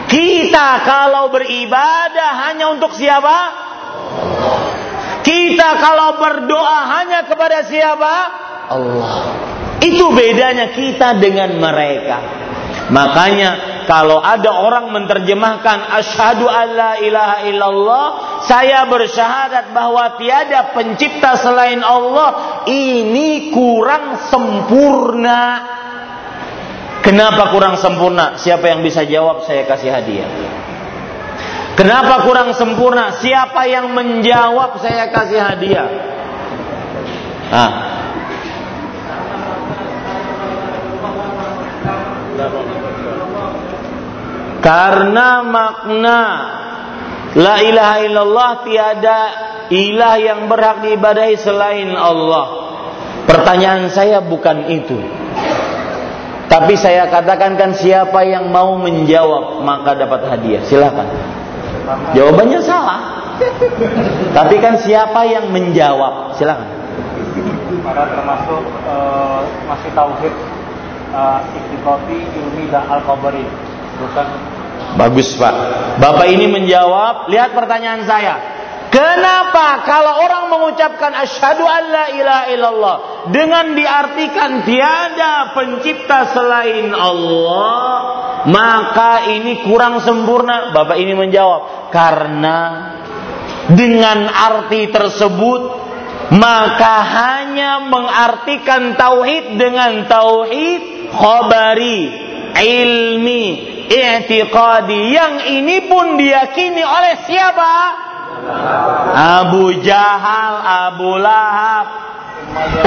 Kita kalau beribadah hanya untuk siapa? Kita kalau berdoa hanya kepada siapa? Allah. Itu bedanya kita dengan mereka. Makanya kalau ada orang menerjemahkan asyhadu alla ilaha illallah, saya bersyahadat bahwa tiada pencipta selain Allah, ini kurang sempurna. Kenapa kurang sempurna? Siapa yang bisa jawab saya kasih hadiah. Kenapa kurang sempurna? Siapa yang menjawab saya kasih hadiah. Ah. Karena makna La ilaha illallah tiada ilah yang berhak diibadahi selain Allah. Pertanyaan saya bukan itu. Tapi saya katakan kan siapa yang mau menjawab maka dapat hadiah. Silakan. Jawabannya salah. Tapi kan siapa yang menjawab? Silakan. Para termasuk uh, masih tauhid uh, ilmi dan al bukan Bagus Pak. Bapak ini menjawab, lihat pertanyaan saya. Kenapa kalau orang mengucapkan asyhadu alla ilaha illallah dengan diartikan tiada pencipta selain Allah, maka ini kurang sempurna? Bapak ini menjawab, karena dengan arti tersebut maka hanya mengartikan tauhid dengan tauhid khabari, ilmi, i'tiqadi yang ini pun diyakini oleh siapa? Abu Jahal, Abu Lahab,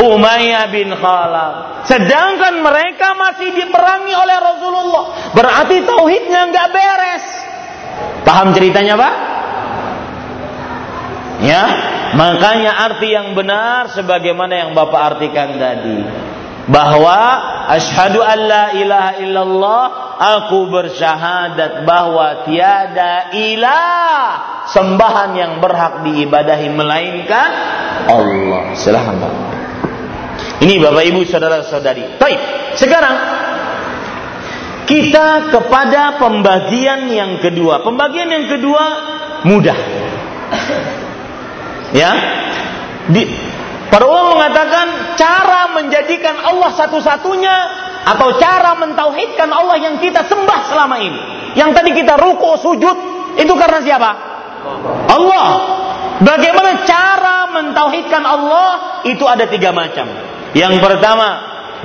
Umayyah bin Khalaf. Sedangkan mereka masih diperangi oleh Rasulullah. Berarti tauhidnya nggak beres. Paham ceritanya, Pak? Ya, makanya arti yang benar sebagaimana yang Bapak artikan tadi. Bahwa asyhadu an la ilaha illallah, aku bersyahadat bahwa tiada ilah sembahan yang berhak diibadahi melainkan Allah. Silahkan Pak. Ini Bapak Ibu saudara-saudari. Baik, sekarang kita kepada pembagian yang kedua. Pembagian yang kedua mudah. Ya. Di, para ulama mengatakan cara menjadikan Allah satu-satunya atau cara mentauhidkan Allah yang kita sembah selama ini. Yang tadi kita ruku sujud itu karena siapa? Allah. Bagaimana cara mentauhidkan Allah? Itu ada tiga macam. Yang pertama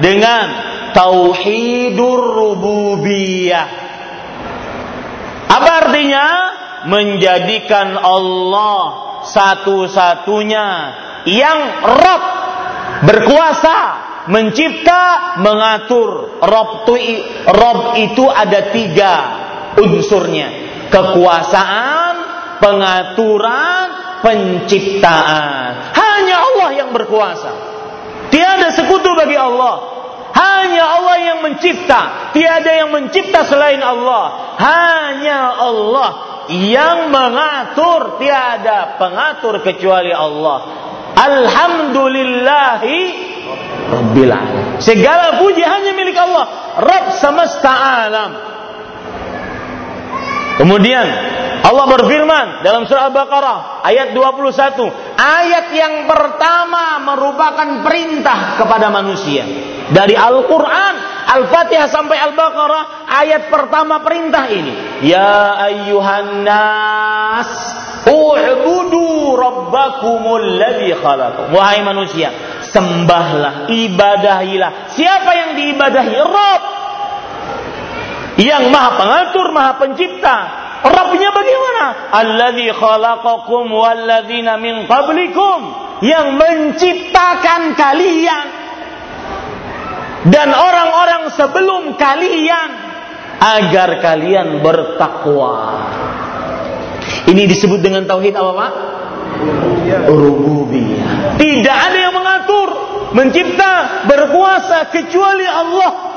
dengan tauhidur rububiyah. Apa artinya? Menjadikan Allah satu-satunya yang Rob berkuasa mencipta mengatur. Rob itu, Rob itu ada tiga unsurnya. Kekuasaan pengaturan penciptaan. Hanya Allah yang berkuasa. Tiada sekutu bagi Allah. Hanya Allah yang mencipta. Tiada yang mencipta selain Allah. Hanya Allah yang mengatur. Tiada pengatur kecuali Allah. Alhamdulillahi Rabbil alamin. Segala puji hanya milik Allah, Rabb semesta alam. Kemudian Allah berfirman dalam surah Al-Baqarah ayat 21, ayat yang pertama merupakan perintah kepada manusia. Dari Al-Qur'an, Al-Fatihah sampai Al-Baqarah, ayat pertama perintah ini. Ya ayyuhan nas, u'budu rabbakumul ladzi khalaqakum. Wahai manusia, sembahlah, ibadahilah. Siapa yang diibadahi? Rabb yang maha pengatur, maha pencipta. Rabbnya bagaimana? Alladzi khalaqakum walladzina min qablikum yang menciptakan kalian dan orang-orang sebelum kalian agar kalian bertakwa. Ini disebut dengan tauhid apa, Pak? Rububiyah. Tidak ada yang mengatur, mencipta, berkuasa kecuali Allah.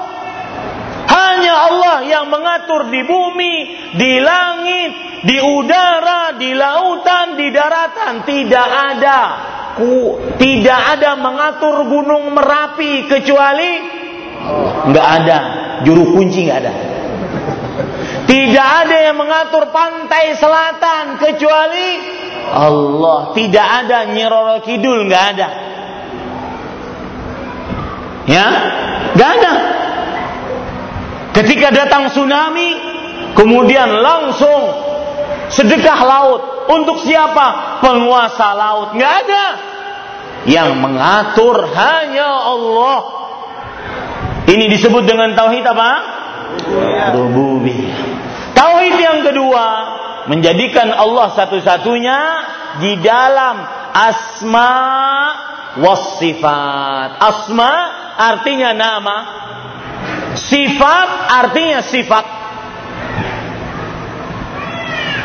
Hanya Allah yang mengatur di bumi, di langit, di udara, di lautan, di daratan. Tidak ada. Ku, tidak ada mengatur gunung Merapi kecuali nggak ada. Juru kunci nggak ada. Tidak ada yang mengatur pantai selatan kecuali Allah. Tidak ada Nyiroro Kidul nggak ada. Ya, nggak ada. Ketika datang tsunami, kemudian langsung sedekah laut. Untuk siapa? Penguasa laut. Nggak ada. Yang mengatur hanya Allah. Ini disebut dengan tauhid apa? Rububiyah. Tauhid yang kedua, menjadikan Allah satu-satunya di dalam asma wasifat. Asma artinya nama, Sifat artinya sifat.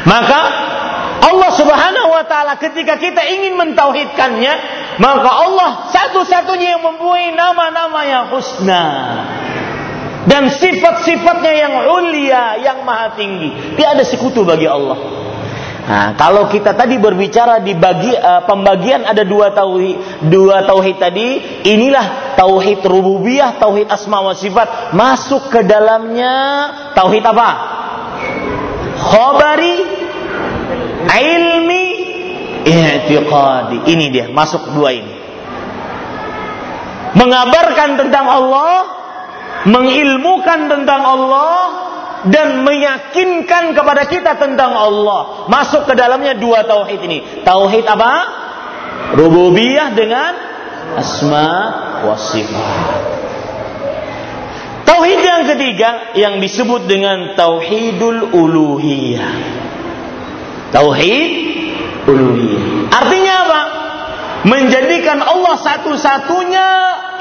Maka Allah Subhanahu wa taala ketika kita ingin mentauhidkannya, maka Allah satu-satunya yang mempunyai nama-nama yang husna dan sifat-sifatnya yang ulia, yang maha tinggi. Tiada sekutu bagi Allah. Nah, kalau kita tadi berbicara di bagi uh, pembagian ada dua tauhid, dua tauhid tadi, inilah tauhid rububiyah, tauhid asma wa sifat. Masuk ke dalamnya tauhid apa? Khabari, ilmi, i'tiqadi. Ini dia, masuk dua ini. Mengabarkan tentang Allah, mengilmukan tentang Allah, dan meyakinkan kepada kita tentang Allah. Masuk ke dalamnya dua tauhid ini. Tauhid apa? Rububiyah dengan asma wa sifat. Tauhid yang ketiga yang disebut dengan tauhidul uluhiyah. Tauhid uluhiyah. Artinya apa? Menjadikan Allah satu-satunya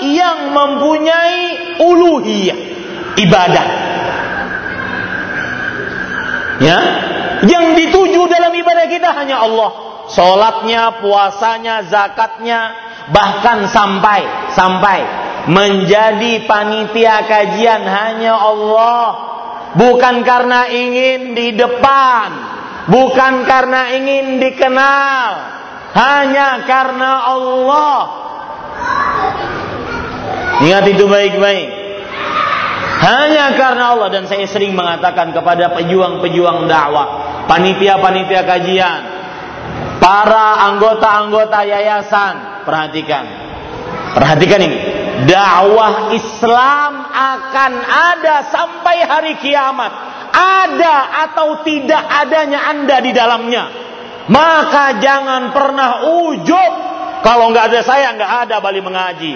yang mempunyai uluhiyah, ibadah. Ya, yang dituju dalam ibadah kita hanya Allah. Salatnya, puasanya, zakatnya, bahkan sampai sampai menjadi panitia kajian hanya Allah. Bukan karena ingin di depan bukan karena ingin dikenal hanya karena Allah. Ingat itu baik-baik hanya karena Allah dan saya sering mengatakan kepada pejuang-pejuang dakwah panitia-panitia kajian para anggota-anggota yayasan perhatikan perhatikan ini dakwah Islam akan ada sampai hari kiamat. Ada atau tidak adanya Anda di dalamnya. Maka jangan pernah ujub. Kalau nggak ada saya, nggak ada Bali mengaji.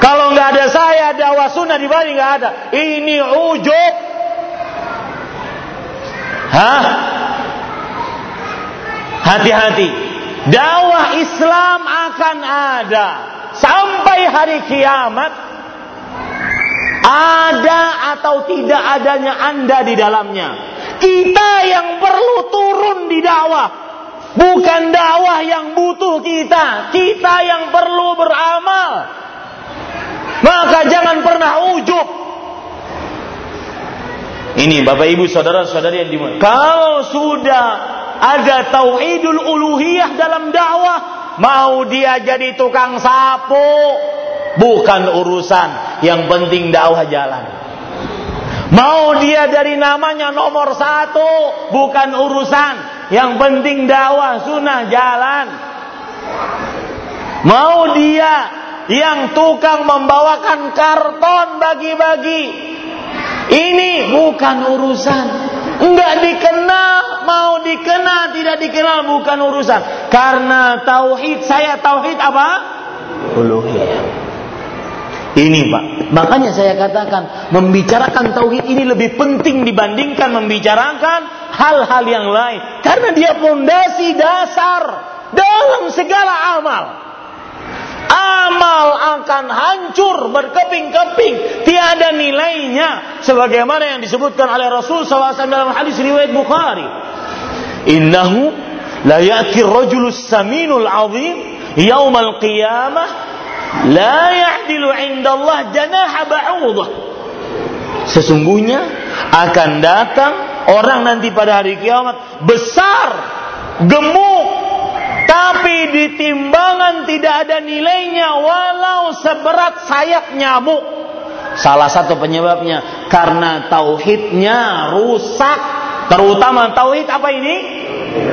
Kalau nggak ada saya, dakwah sunnah di Bali nggak ada. Ini ujub. Hah? Hati-hati. Dakwah Islam akan ada sampai hari kiamat. Ada atau tidak adanya Anda di dalamnya. Kita yang perlu turun di dakwah. Bukan dakwah yang butuh kita. Kita yang perlu beramal. Maka jangan pernah ujub. Ini Bapak Ibu saudara-saudari yang dimulai. Kalau sudah ada tauhidul uluhiyah dalam dakwah, mau dia jadi tukang sapu, bukan urusan. Yang penting dakwah jalan. Mau dia dari namanya nomor satu, bukan urusan. Yang penting dakwah sunnah jalan. Mau dia yang tukang membawakan karton bagi-bagi. Ini bukan urusan. Enggak dikenal, mau dikenal, tidak dikenal bukan urusan. Karena tauhid saya tauhid apa? Uluhiyah. Ini Pak. Makanya saya katakan membicarakan tauhid ini lebih penting dibandingkan membicarakan hal-hal yang lain. Karena dia fondasi dasar dalam segala amal amal akan hancur berkeping-keping. Tiada nilainya. Sebagaimana yang disebutkan oleh Rasul SAW dalam hadis riwayat Bukhari. Innahu la ya'ti rajulus saminul azim yaumal qiyamah la ya'dilu indallah janaha ba'udah. Sesungguhnya akan datang orang nanti pada hari kiamat besar gemuk tapi di timbangan tidak ada nilainya walau seberat sayap nyamuk. Salah satu penyebabnya karena tauhidnya rusak. Terutama tauhid apa ini?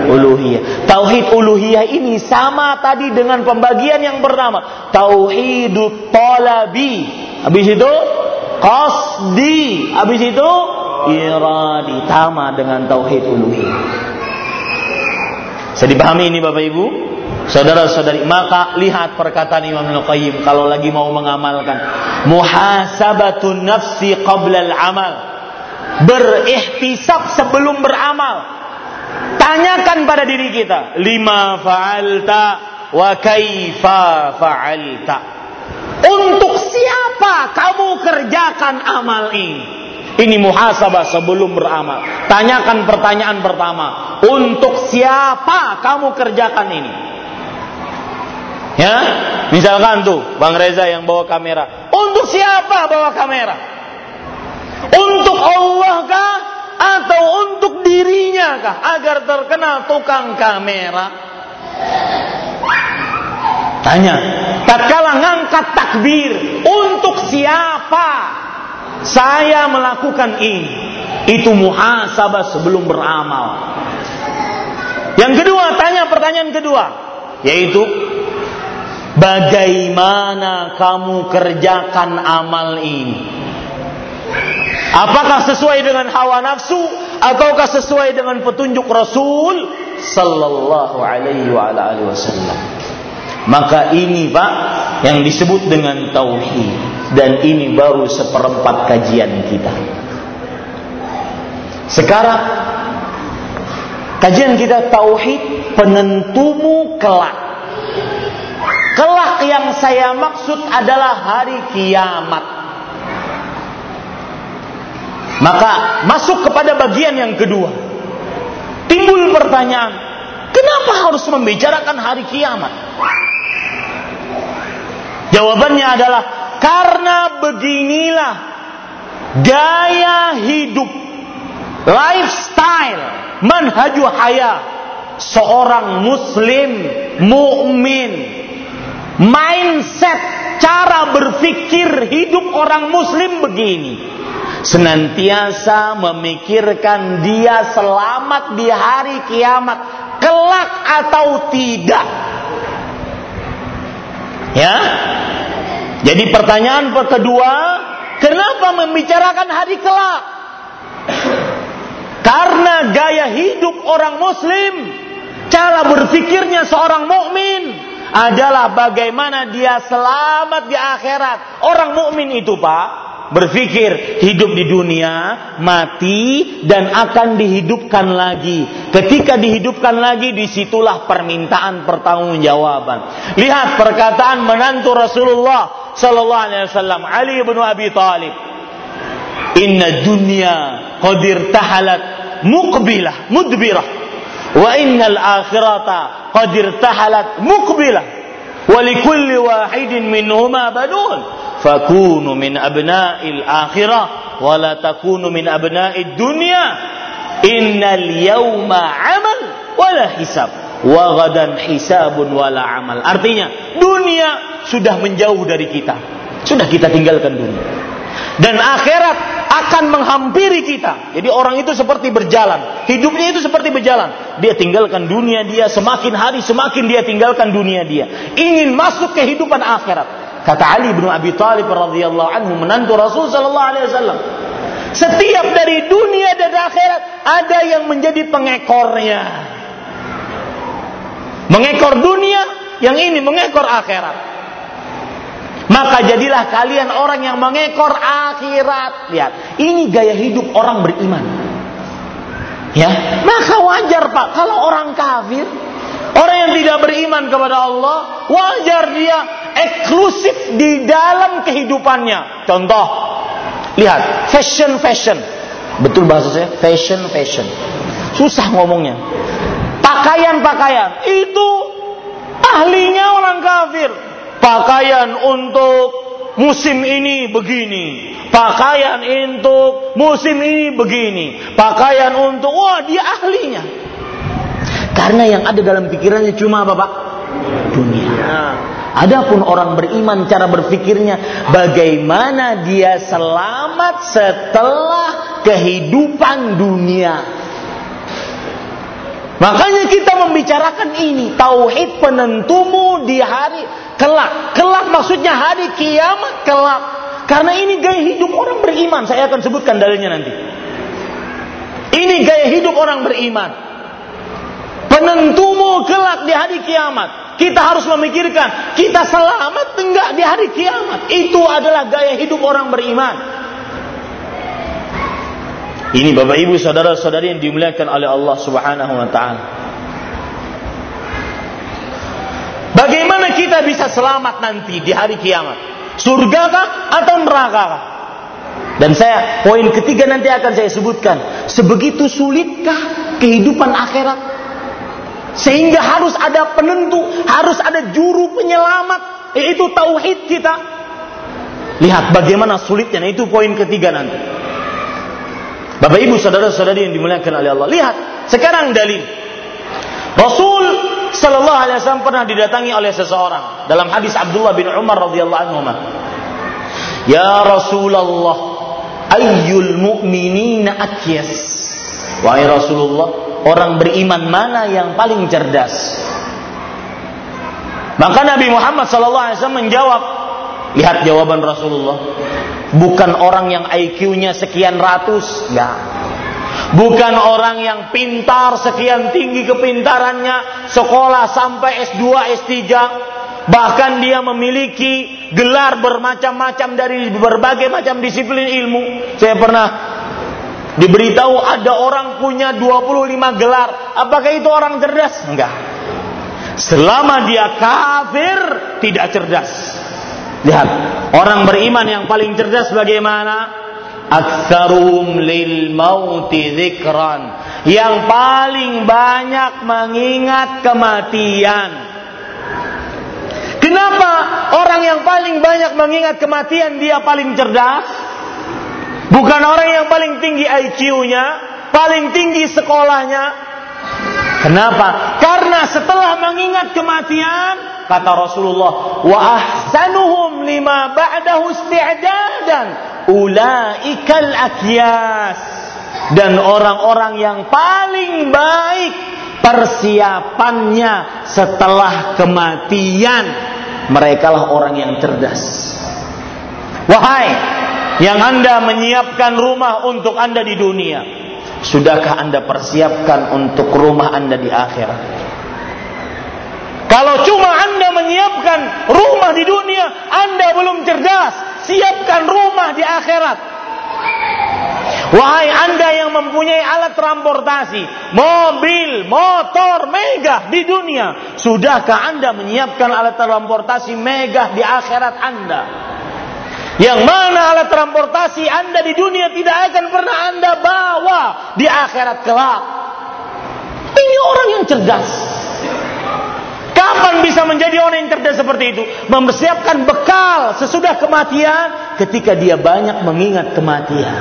Uluhiyah. Tauhid uluhiyah ini sama tadi dengan pembagian yang bernama tauhidut talabi. Habis itu qasdi. Habis itu iradi. Tama dengan tauhid uluhiyah. Saya dipahami ini Bapak Ibu? Saudara-saudari, maka lihat perkataan Imam Al-Qayyim kalau lagi mau mengamalkan. Muhasabatun nafsi qabla al-amal. Berihtisab sebelum beramal. Tanyakan pada diri kita, lima fa'alta wa kaifa fa'alta. Untuk siapa kamu kerjakan amal ini? Ini muhasabah sebelum beramal. Tanyakan pertanyaan pertama. Untuk siapa kamu kerjakan ini? Ya, misalkan tuh Bang Reza yang bawa kamera. Untuk siapa bawa kamera? Untuk Allah kah? Atau untuk dirinya kah? Agar terkenal tukang kamera. Tanya. Tatkala ngangkat takbir. Untuk siapa? Saya melakukan ini. Itu muhasabah sebelum beramal. Yang kedua, tanya pertanyaan kedua. Yaitu, bagaimana kamu kerjakan amal ini? Apakah sesuai dengan hawa nafsu ataukah sesuai dengan petunjuk Rasul sallallahu alaihi wa wasallam? Maka ini Pak yang disebut dengan tauhid dan ini baru seperempat kajian kita. Sekarang kajian kita tauhid penentumu kelak. Kelak yang saya maksud adalah hari kiamat. Maka masuk kepada bagian yang kedua. Timbul pertanyaan, kenapa harus membicarakan hari kiamat? Jawabannya adalah karena beginilah gaya hidup, lifestyle, manhaju hayat seorang muslim mukmin. Mindset cara berpikir hidup orang muslim begini. Senantiasa memikirkan dia selamat di hari kiamat kelak atau tidak? Ya? Jadi pertanyaan kedua kenapa membicarakan hari kelak? Karena gaya hidup orang muslim cara berpikirnya seorang mukmin adalah bagaimana dia selamat di akhirat. Orang mukmin itu, Pak, berpikir hidup di dunia, mati dan akan dihidupkan lagi. Ketika dihidupkan lagi di situlah permintaan pertanggungjawaban. Lihat perkataan menantu Rasulullah sallallahu alaihi wasallam Ali bin Abi Thalib. Inna dunya qadir tahalat muqbilah mudbirah wa innal akhirata qadir tahalat muqbilah minhuma banun. Fakunu min abna'il akhirah wa la takunu min abna'id dunya. Innal yawma amal wala hisab. Wa gadan hisabun wala amal. Artinya dunia sudah menjauh dari kita. Sudah kita tinggalkan dunia dan akhirat akan menghampiri kita. Jadi orang itu seperti berjalan, hidupnya itu seperti berjalan. Dia tinggalkan dunia dia, semakin hari semakin dia tinggalkan dunia dia. Ingin masuk kehidupan akhirat. Kata Ali bin Abi Thalib radhiyallahu anhu menantu Rasul sallallahu alaihi wasallam. Setiap dari dunia dan akhirat ada yang menjadi pengekornya. Mengekor dunia, yang ini mengekor akhirat. Maka jadilah kalian orang yang mengekor akhirat. Lihat, ini gaya hidup orang beriman. Ya, maka wajar Pak kalau orang kafir, orang yang tidak beriman kepada Allah, wajar dia eksklusif di dalam kehidupannya. Contoh, lihat, fashion fashion. Betul bahasa saya, fashion fashion. Susah ngomongnya. Pakaian-pakaian itu ahlinya orang kafir pakaian untuk musim ini begini, pakaian untuk musim ini begini, pakaian untuk wah dia ahlinya. Karena yang ada dalam pikirannya cuma apa Pak? Dunia. Adapun orang beriman cara berpikirnya bagaimana dia selamat setelah kehidupan dunia. Makanya kita membicarakan ini tauhid penentumu di hari kelak. Kelak maksudnya hari kiamat kelak. Karena ini gaya hidup orang beriman. Saya akan sebutkan dalilnya nanti. Ini gaya hidup orang beriman. Penentumu kelak di hari kiamat. Kita harus memikirkan kita selamat enggak di hari kiamat. Itu adalah gaya hidup orang beriman. Ini Bapak Ibu saudara-saudari yang dimuliakan oleh Allah Subhanahu wa taala. Bagaimana kita bisa selamat nanti di hari kiamat? Surga kah atau neraka kah? Dan saya poin ketiga nanti akan saya sebutkan. Sebegitu sulitkah kehidupan akhirat? Sehingga harus ada penentu, harus ada juru penyelamat, yaitu tauhid kita. Lihat bagaimana sulitnya, nah, itu poin ketiga nanti. Bapak Ibu saudara-saudari yang dimuliakan oleh Allah. Lihat, sekarang dalil. Rasul sallallahu alaihi wasallam pernah didatangi oleh seseorang dalam hadis Abdullah bin Umar radhiyallahu anhu. Ya Rasulullah, ayyul mu'minina akyas? Wahai Rasulullah, orang beriman mana yang paling cerdas? Maka Nabi Muhammad sallallahu alaihi wasallam menjawab, lihat jawaban Rasulullah bukan orang yang IQ-nya sekian ratus, enggak. Bukan orang yang pintar sekian tinggi kepintarannya, sekolah sampai S2, S3, bahkan dia memiliki gelar bermacam-macam dari berbagai macam disiplin ilmu. Saya pernah diberitahu ada orang punya 25 gelar. Apakah itu orang cerdas? Enggak. Selama dia kafir, tidak cerdas. Lihat, orang beriman yang paling cerdas bagaimana? Aktsarum lil mauti dzikran. Yang paling banyak mengingat kematian. Kenapa orang yang paling banyak mengingat kematian dia paling cerdas? Bukan orang yang paling tinggi IQ-nya, paling tinggi sekolahnya. Kenapa? Karena setelah mengingat kematian, kata Rasulullah, wa ahsanuhum lima ba'dahu isti'dadan ulaikal akyas. Dan orang-orang yang paling baik persiapannya setelah kematian. Mereka lah orang yang cerdas. Wahai yang anda menyiapkan rumah untuk anda di dunia sudahkah anda persiapkan untuk rumah anda di akhirat? Kalau cuma anda menyiapkan rumah di dunia anda belum cerdas siapkan rumah di akhirat. Wahai anda yang mempunyai alat transportasi, mobil, motor, megah di dunia, sudahkah anda menyiapkan alat transportasi megah di akhirat anda? Yang mana alat transportasi anda di dunia tidak akan pernah anda bawa di akhirat kelak. Ini orang yang cerdas. Kapan bisa menjadi orang yang cerdas seperti itu? Mempersiapkan bekal sesudah kematian ketika dia banyak mengingat kematian.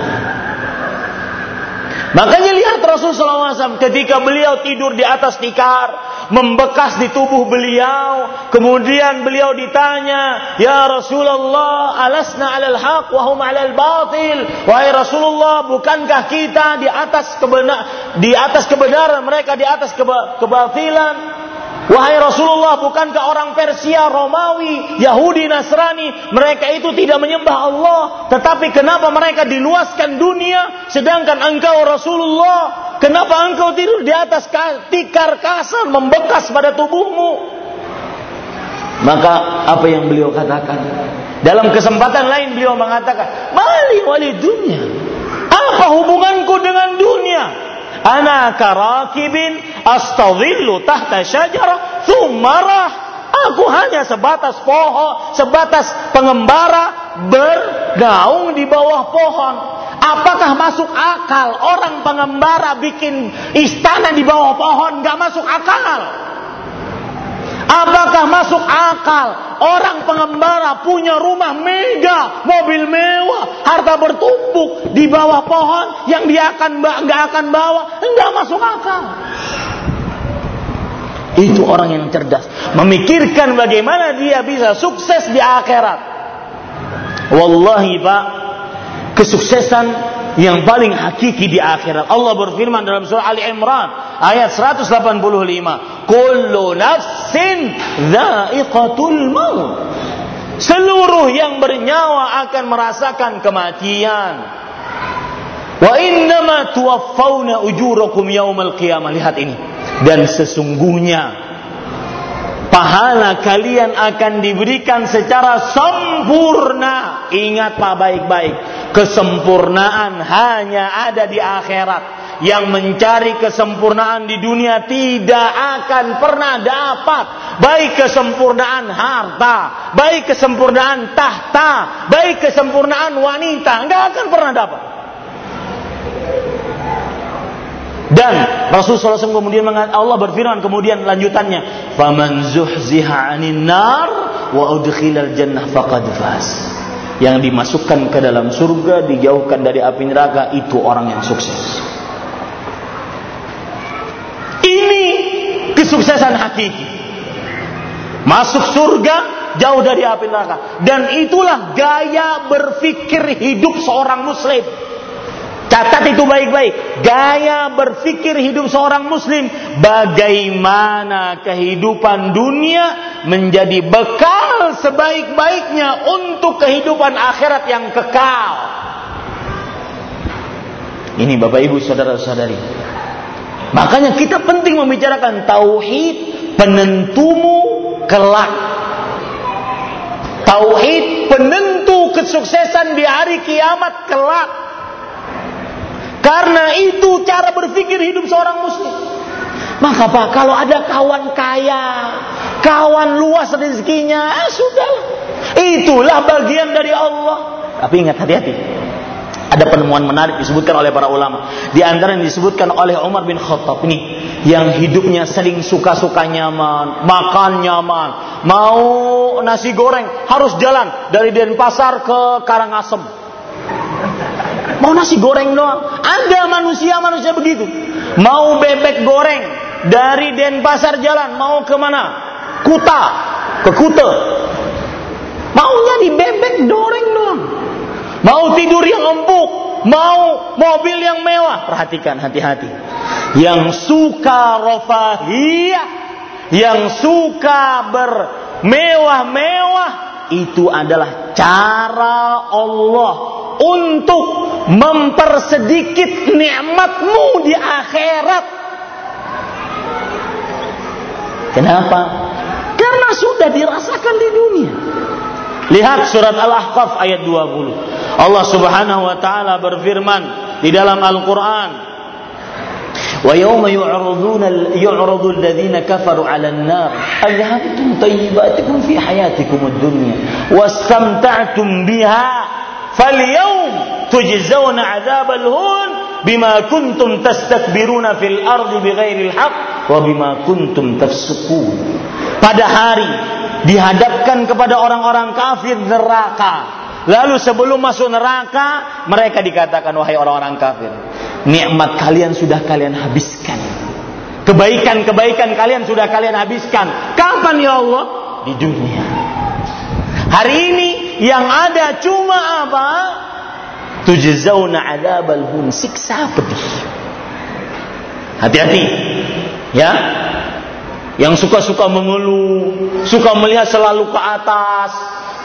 Makanya lihat Rasulullah SAW ketika beliau tidur di atas tikar, membekas di tubuh beliau, kemudian beliau ditanya, "Ya Rasulullah, alasna 'alal haq wa hum 'alal batil?" Wahai Rasulullah, bukankah kita di atas kebenar di atas kebenaran, mereka di atas kebatilan? Wahai Rasulullah, bukankah orang Persia, Romawi, Yahudi, Nasrani, mereka itu tidak menyembah Allah, tetapi kenapa mereka diluaskan dunia, sedangkan engkau Rasulullah, kenapa engkau tidur di atas tikar kasar membekas pada tubuhmu? Maka apa yang beliau katakan? Dalam kesempatan lain beliau mengatakan, "Mali wali dunia." Apa hubunganku dengan dunia? Ana karakibin astadhillu tahta syajarah thumarah. Aku hanya sebatas pohon, sebatas pengembara bergaung di bawah pohon. Apakah masuk akal orang pengembara bikin istana di bawah pohon? Gak masuk akal. Apakah masuk akal orang pengembara punya rumah mega, mobil mewah, harta bertumpuk di bawah pohon yang dia akan nggak akan bawa? Enggak masuk akal. Itu orang yang cerdas, memikirkan bagaimana dia bisa sukses di akhirat. Wallahi Pak, kesuksesan yang paling hakiki di akhirat. Allah berfirman dalam surah Ali Imran ayat 185, "Kullu nafsin dha'iqatul maut." Seluruh yang bernyawa akan merasakan kematian. Wa innama tuwaffawna ujurakum yaumal qiyamah. Lihat ini. Dan sesungguhnya pahala kalian akan diberikan secara sempurna. Ingat Pak baik-baik. Kesempurnaan hanya ada di akhirat. Yang mencari kesempurnaan di dunia tidak akan pernah dapat. Baik kesempurnaan harta, baik kesempurnaan tahta, baik kesempurnaan wanita, nggak akan pernah dapat. Dan Rasulullah SAW kemudian mengatakan Allah berfirman kemudian lanjutannya, "Faman zuhziha 'anil nar wa udkhilal jannah faqad faz." yang dimasukkan ke dalam surga dijauhkan dari api neraka itu orang yang sukses. Ini kesuksesan hakiki. Masuk surga jauh dari api neraka. Dan itulah gaya berpikir hidup seorang muslim Catat itu baik-baik. Gaya berpikir hidup seorang muslim. Bagaimana kehidupan dunia menjadi bekal sebaik-baiknya untuk kehidupan akhirat yang kekal. Ini Bapak Ibu saudara-saudari. Makanya kita penting membicarakan tauhid penentumu kelak. Tauhid penentu kesuksesan di hari kiamat kelak. Karena itu cara berpikir hidup seorang muslim. Maka Pak, kalau ada kawan kaya, kawan luas rezekinya, eh, sudah. Itulah bagian dari Allah. Tapi ingat hati-hati. Ada penemuan menarik disebutkan oleh para ulama. Di antara yang disebutkan oleh Umar bin Khattab ini yang hidupnya sering suka-suka nyaman, makan nyaman, mau nasi goreng harus jalan dari Denpasar ke Karangasem. Mau nasi goreng doang. Ada manusia-manusia begitu. Mau bebek goreng dari Denpasar jalan mau ke mana? Kuta, ke Kute. Maunya di bebek goreng doang. Mau tidur yang empuk, mau mobil yang mewah. Perhatikan hati-hati. Yang suka rofahiyah, yang suka bermewah-mewah, itu adalah cara Allah untuk mempersedikit nikmatmu di akhirat. Kenapa? Karena sudah dirasakan di dunia. Lihat surat Al-Ahqaf ayat 20. Allah Subhanahu wa taala berfirman di dalam Al-Qur'an ويوم يعرضون يعرض الذين كفروا على النار أذهبتم طيباتكم في حياتكم الدنيا واستمتعتم بها فاليوم تجزون عذاب الهون بما كنتم تستكبرون في الأرض بغير الحق وبما كنتم تفسقون pada hari dihadapkan kepada orang-orang kafir neraka Lalu sebelum masuk neraka, mereka dikatakan wahai orang-orang kafir, nikmat kalian sudah kalian habiskan. Kebaikan-kebaikan kalian sudah kalian habiskan. Kapan ya Allah? Di dunia. Hari ini yang ada cuma apa? Tujzauna adzabal hun, siksa pedih. Hati-hati. Ya, yang suka-suka mengeluh, suka melihat selalu ke atas,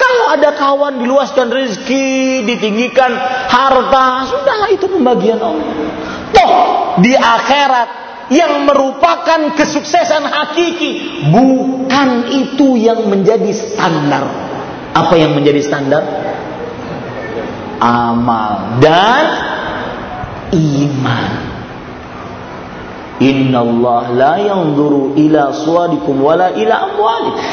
kalau ada kawan diluaskan rezeki, ditinggikan harta, sudahlah itu pembagian Allah. Toh di akhirat yang merupakan kesuksesan hakiki bukan itu yang menjadi standar. Apa yang menjadi standar? Amal dan iman. Inna Allah la yanzuru ila suwadikum wala ila amwalikum.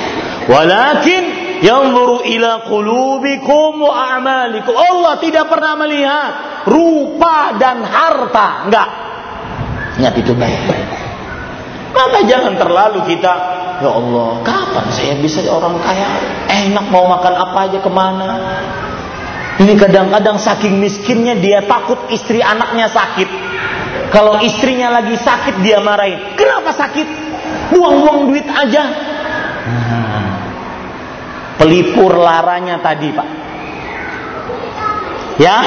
Walakin yanzuru ila qulubikum wa a'malikum. Allah tidak pernah melihat rupa dan harta, enggak. Ingat itu baik-baik. Maka jangan terlalu kita, ya Allah, kapan saya bisa orang kaya? Enak mau makan apa aja ke mana? Ini kadang-kadang saking miskinnya dia takut istri anaknya sakit. Kalau istrinya lagi sakit dia marahin. Kenapa sakit? Buang-buang duit aja. Nah, pelipur laranya tadi pak. Ya?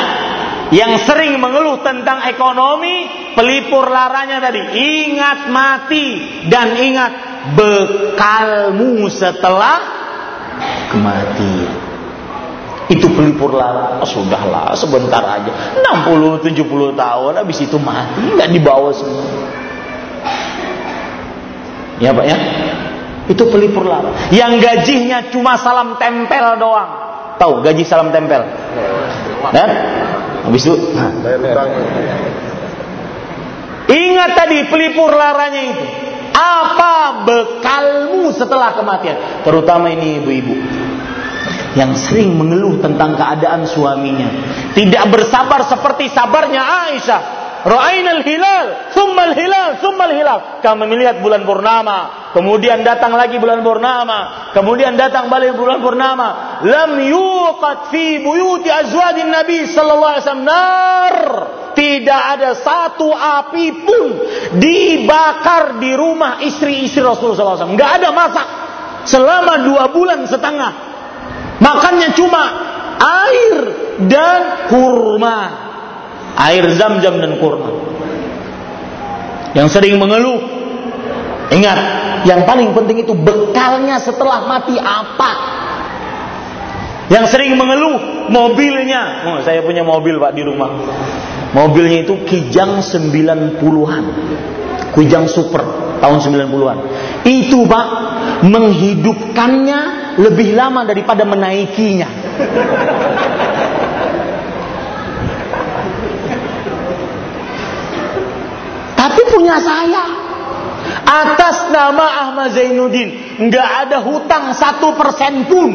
Yang sering mengeluh tentang ekonomi pelipur laranya tadi. Ingat mati dan ingat bekalmu setelah kematian itu pelipur lara. Oh, sudahlah sebentar aja. 60 70 tahun habis itu mati. Nggak dibawa semua. Ya pak ya itu pelipur lara. Yang gajinya cuma salam tempel doang. Tahu gaji salam tempel? Dan habis itu. Ingat tadi pelipur laranya itu. Apa bekalmu setelah kematian? Terutama ini ibu-ibu yang sering mengeluh tentang keadaan suaminya. Tidak bersabar seperti sabarnya Aisyah Ra'ainal hilal, summal hilal, summal hilal. Kami melihat bulan purnama, kemudian datang lagi bulan purnama, kemudian datang balik bulan purnama. Lam yuqat fi buyuti azwajin Nabi sallallahu alaihi wasallam nar. Tidak ada satu api pun dibakar di rumah istri-istri Rasulullah SAW. Nggak ada masak selama dua bulan setengah. Makannya cuma air dan kurma air zam-zam dan kurma. Yang sering mengeluh, ingat, yang paling penting itu bekalnya setelah mati apa? Yang sering mengeluh, mobilnya. Oh, saya punya mobil Pak di rumah. Mobilnya itu Kijang 90-an. Kijang Super tahun 90-an. Itu Pak menghidupkannya lebih lama daripada menaikinya. Tapi punya saya. Atas nama Ahmad Zainuddin. nggak ada hutang satu persen pun.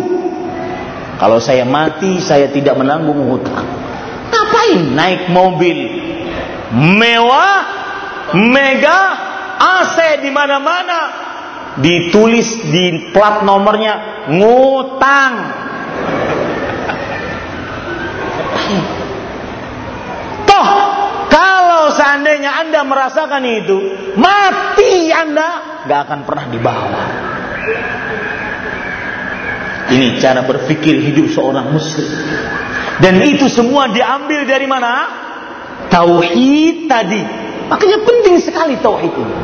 Kalau saya mati, saya tidak menanggung hutang. Ngapain naik mobil mewah, mega, AC di mana-mana, ditulis di plat nomornya ngutang. Toh kalau seandainya Anda merasakan itu, mati Anda gak akan pernah dibawa. Ini cara berpikir hidup seorang muslim. Dan itu semua diambil dari mana? Tauhid tadi. Makanya penting sekali tauhid ini.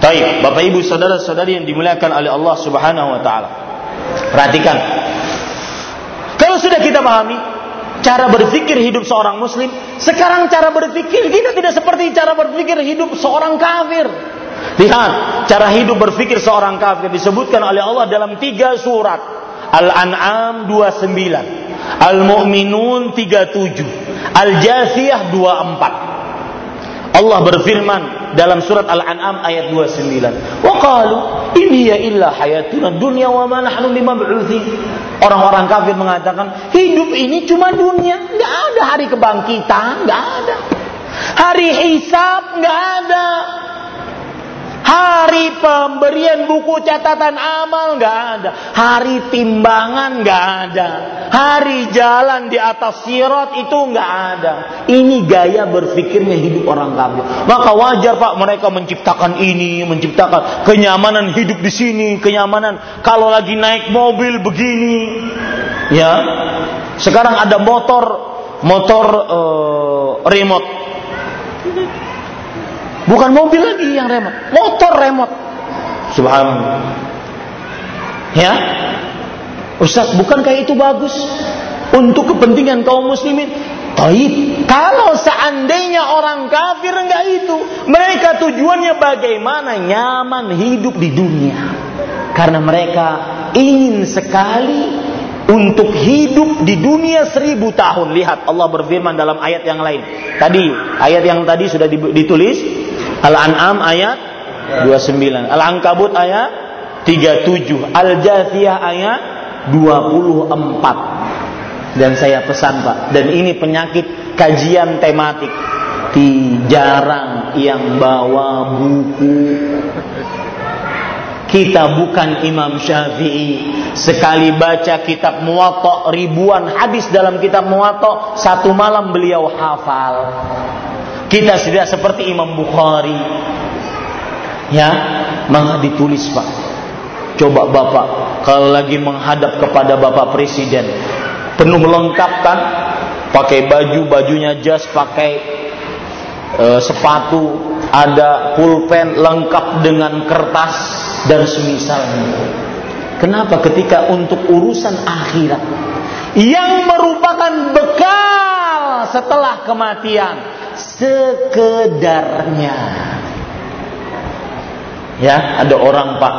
Baik, Bapak Ibu saudara-saudari yang dimuliakan oleh Allah Subhanahu wa taala. Perhatikan. Kalau sudah kita pahami cara berpikir hidup seorang muslim, sekarang cara berpikir kita tidak seperti cara berpikir hidup seorang kafir. Lihat, cara hidup berpikir seorang kafir disebutkan oleh Allah dalam tiga surat. Al-An'am 29, Al-Mu'minun 37, Al-Jasiyah 24. Allah berfirman dalam surat Al-An'am ayat 29. Wa qalu in hiya illa hayatuna dunya wa ma nahnu. Orang-orang kafir mengatakan hidup ini cuma dunia, enggak ada hari kebangkitan, enggak ada. Hari hisab enggak ada. Hari pemberian buku catatan amal nggak ada. Hari timbangan nggak ada. Hari jalan di atas sirat itu nggak ada. Ini gaya berpikirnya hidup orang kafir. Maka wajar pak mereka menciptakan ini, menciptakan kenyamanan hidup di sini, kenyamanan kalau lagi naik mobil begini. Ya, sekarang ada motor, motor uh, remote Bukan mobil lagi yang remote, motor remote. Subhanallah. Ya. Ustaz, bukankah itu bagus untuk kepentingan kaum muslimin? Taib. Kalau seandainya orang kafir enggak itu, mereka tujuannya bagaimana nyaman hidup di dunia. Karena mereka ingin sekali untuk hidup di dunia seribu tahun. Lihat Allah berfirman dalam ayat yang lain. Tadi ayat yang tadi sudah ditulis Al-An'am ayat 29. Al-Ankabut ayat 37. Al-Jathiyah ayat 24. Dan saya pesan Pak, dan ini penyakit kajian tematik. Di jarang yang bawa buku kita bukan Imam Syafi'i. Sekali baca kitab Muwatta ribuan hadis dalam kitab Muwatta satu malam beliau hafal. Kita tidak seperti Imam Bukhari. Ya, maka ditulis Pak. Coba Bapak kalau lagi menghadap kepada Bapak Presiden penuh lengkap kan? Pakai baju, bajunya jas, pakai e, sepatu, ada pulpen lengkap dengan kertas dan semisalnya. Kenapa ketika untuk urusan akhirat yang merupakan bekal setelah kematian sekedarnya. Ya, ada orang Pak.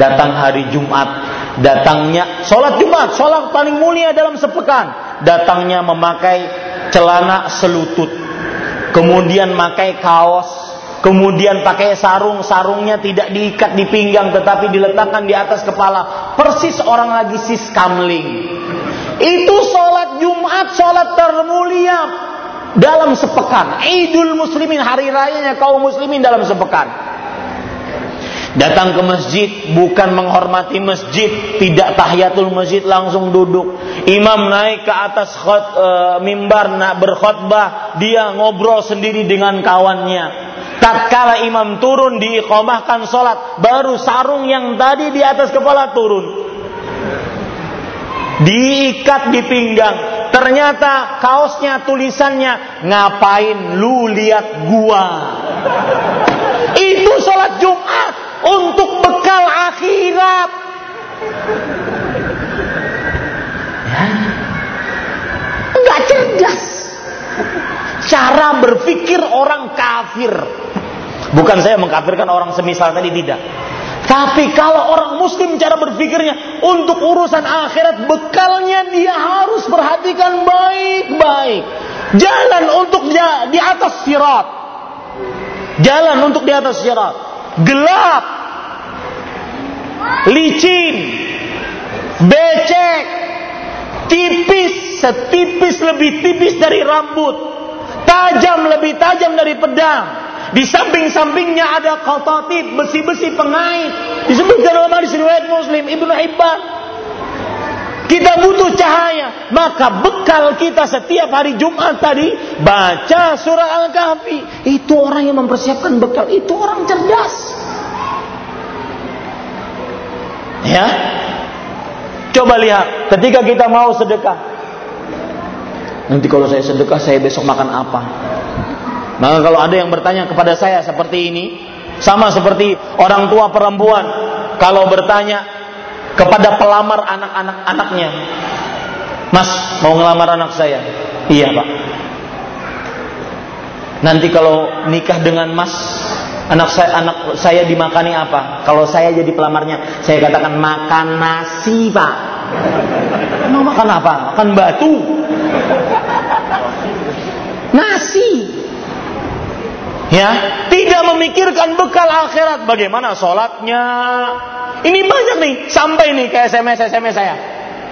Datang hari Jumat, datangnya sholat Jumat, sholat paling mulia dalam sepekan, datangnya memakai celana selutut, kemudian pakai kaos, kemudian pakai sarung, sarungnya tidak diikat di pinggang tetapi diletakkan di atas kepala, persis orang lagi sis kamling. Itu sholat Jumat, sholat termulia, dalam sepekan. Idul muslimin hari rayanya kaum muslimin dalam sepekan. Datang ke masjid bukan menghormati masjid, tidak tahiyatul masjid langsung duduk. Imam naik ke atas khot, e, mimbar nak berkhutbah, dia ngobrol sendiri dengan kawannya. Tatkala imam turun diiqamahkan salat, baru sarung yang tadi di atas kepala turun. Diikat di pinggang, Ternyata kaosnya tulisannya ngapain lu lihat gua. Itu sholat Jumat untuk bekal akhirat. Ya. Cerdas. Cara berpikir orang kafir. Bukan saya mengkafirkan orang semisal tadi tidak. Tapi kalau orang muslim cara berpikirnya untuk urusan akhirat bekalnya dia harus perhatikan baik-baik. Jalan untuk dia di atas sirat. Jalan untuk di atas sirat. Gelap. Licin. Becek. Tipis, setipis lebih tipis dari rambut. Tajam lebih tajam dari pedang di samping-sampingnya ada qatatib, besi-besi pengait. Disebutkan dalam hadis riwayat Muslim Ibnu Hibban. Kita butuh cahaya, maka bekal kita setiap hari Jumat tadi baca surah Al-Kahfi. Itu orang yang mempersiapkan bekal, itu orang cerdas. Ya. Coba lihat ketika kita mau sedekah. Nanti kalau saya sedekah saya besok makan apa? Maka kalau ada yang bertanya kepada saya seperti ini, sama seperti orang tua perempuan kalau bertanya kepada pelamar anak-anak anaknya, Mas mau ngelamar anak saya? Iya pak. Nanti kalau nikah dengan Mas, anak saya anak saya dimakani apa? Kalau saya jadi pelamarnya, saya katakan makan nasi pak. Mau makan apa? Makan batu. Nasi. Ya, tidak memikirkan bekal akhirat. Bagaimana sholatnya? Ini banyak nih, sampai nih ke SMS SMS saya.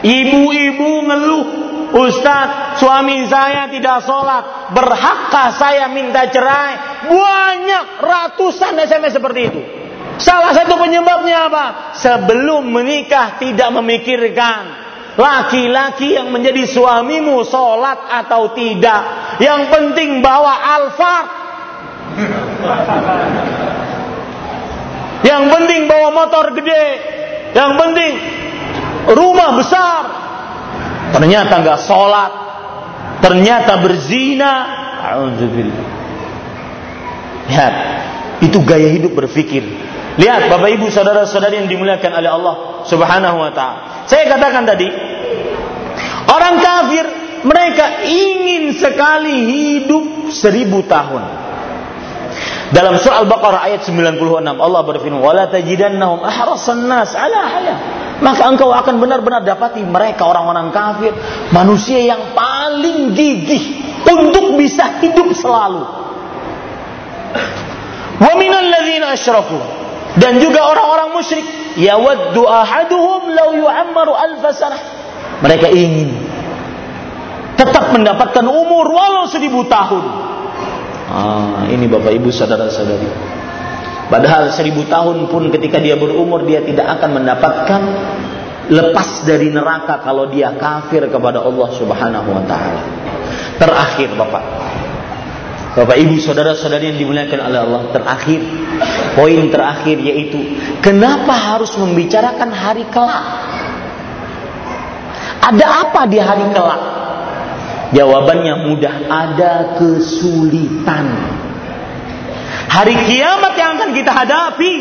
Ibu-ibu ngeluh, Ustadz, suami saya tidak sholat. Berhakkah saya minta cerai? Banyak ratusan SMS seperti itu. Salah satu penyebabnya apa? Sebelum menikah tidak memikirkan laki-laki yang menjadi suamimu sholat atau tidak. Yang penting bawa alfat yang penting bawa motor gede. Yang penting rumah besar. Ternyata nggak sholat. Ternyata berzina. Lihat, itu gaya hidup berpikir. Lihat Bapak Ibu saudara-saudari yang dimuliakan oleh Allah Subhanahu wa taala. Saya katakan tadi, orang kafir mereka ingin sekali hidup seribu tahun. Dalam surah Al-Baqarah ayat 96 Allah berfirman, "Wala tajidannahum ahrasan nas ala haya." Maka engkau akan benar-benar dapati mereka orang-orang kafir, manusia yang paling gigih untuk bisa hidup selalu. Wa minal ladzina asyraku dan juga orang-orang musyrik, yawaddu ahaduhum law yu'ammaru alf sanah. Mereka ingin tetap mendapatkan umur walau seribu tahun. Ah, ini Bapak Ibu saudara-saudari. Padahal seribu tahun pun ketika dia berumur dia tidak akan mendapatkan lepas dari neraka kalau dia kafir kepada Allah Subhanahu wa taala. Terakhir Bapak. Bapak Ibu saudara-saudari yang dimuliakan oleh Allah, terakhir poin terakhir yaitu kenapa harus membicarakan hari kelak? Ada apa di hari kelak? Jawabannya mudah, ada kesulitan. Hari kiamat yang akan kita hadapi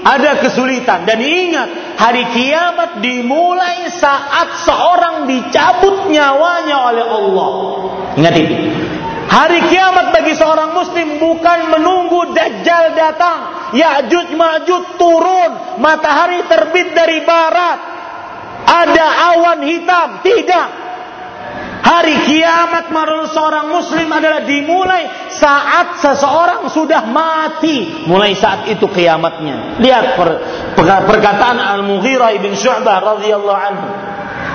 ada kesulitan dan ingat hari kiamat dimulai saat seorang dicabut nyawanya oleh Allah. Ingat ini. Hari kiamat bagi seorang muslim bukan menunggu dajjal datang, Ya'juj Ma'juj turun, matahari terbit dari barat, ada awan hitam, tidak. Hari kiamat menurut seorang muslim adalah dimulai saat seseorang sudah mati. Mulai saat itu kiamatnya. Lihat per, per, perkataan Al-Mughirah ibn Syu'bah radhiyallahu anhu.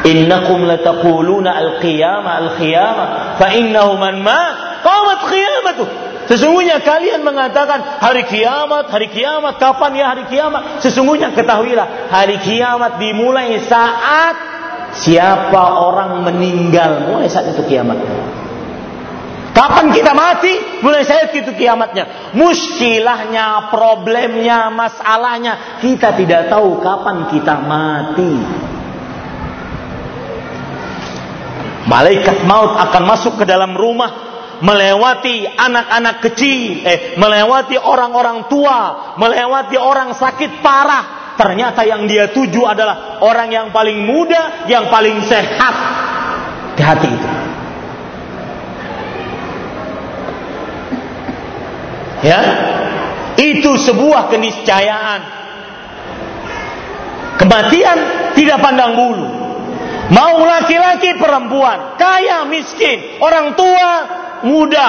Innakum lataquluna al-qiyamah al-qiyamah fa innahu man mat qamat qiyamatuh. Sesungguhnya kalian mengatakan hari kiamat, hari kiamat, kapan ya hari kiamat? Sesungguhnya ketahuilah hari kiamat dimulai saat Siapa orang meninggal mulai saat itu kiamat. Kapan kita mati? Mulai saat itu kiamatnya. Muskilahnya, problemnya, masalahnya kita tidak tahu kapan kita mati. Malaikat maut akan masuk ke dalam rumah melewati anak-anak kecil, eh melewati orang-orang tua, melewati orang sakit parah, Ternyata yang dia tuju adalah orang yang paling muda, yang paling sehat di hati itu. Ya, itu sebuah keniscayaan. Kematian tidak pandang bulu. Mau laki-laki perempuan, kaya miskin, orang tua muda,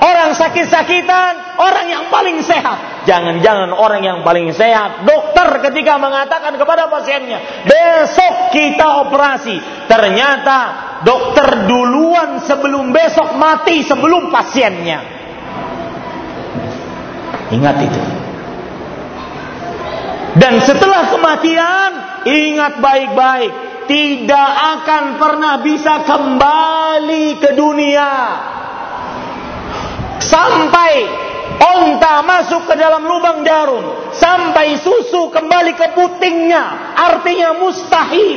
orang sakit-sakitan, orang yang paling sehat. Jangan-jangan orang yang paling sehat, dokter ketika mengatakan kepada pasiennya, besok kita operasi. Ternyata dokter duluan sebelum besok mati sebelum pasiennya. Ingat itu. Dan setelah kematian, ingat baik-baik, tidak akan pernah bisa kembali ke dunia. Sampai onta masuk ke dalam lubang jarum, sampai susu kembali ke putingnya, artinya mustahil.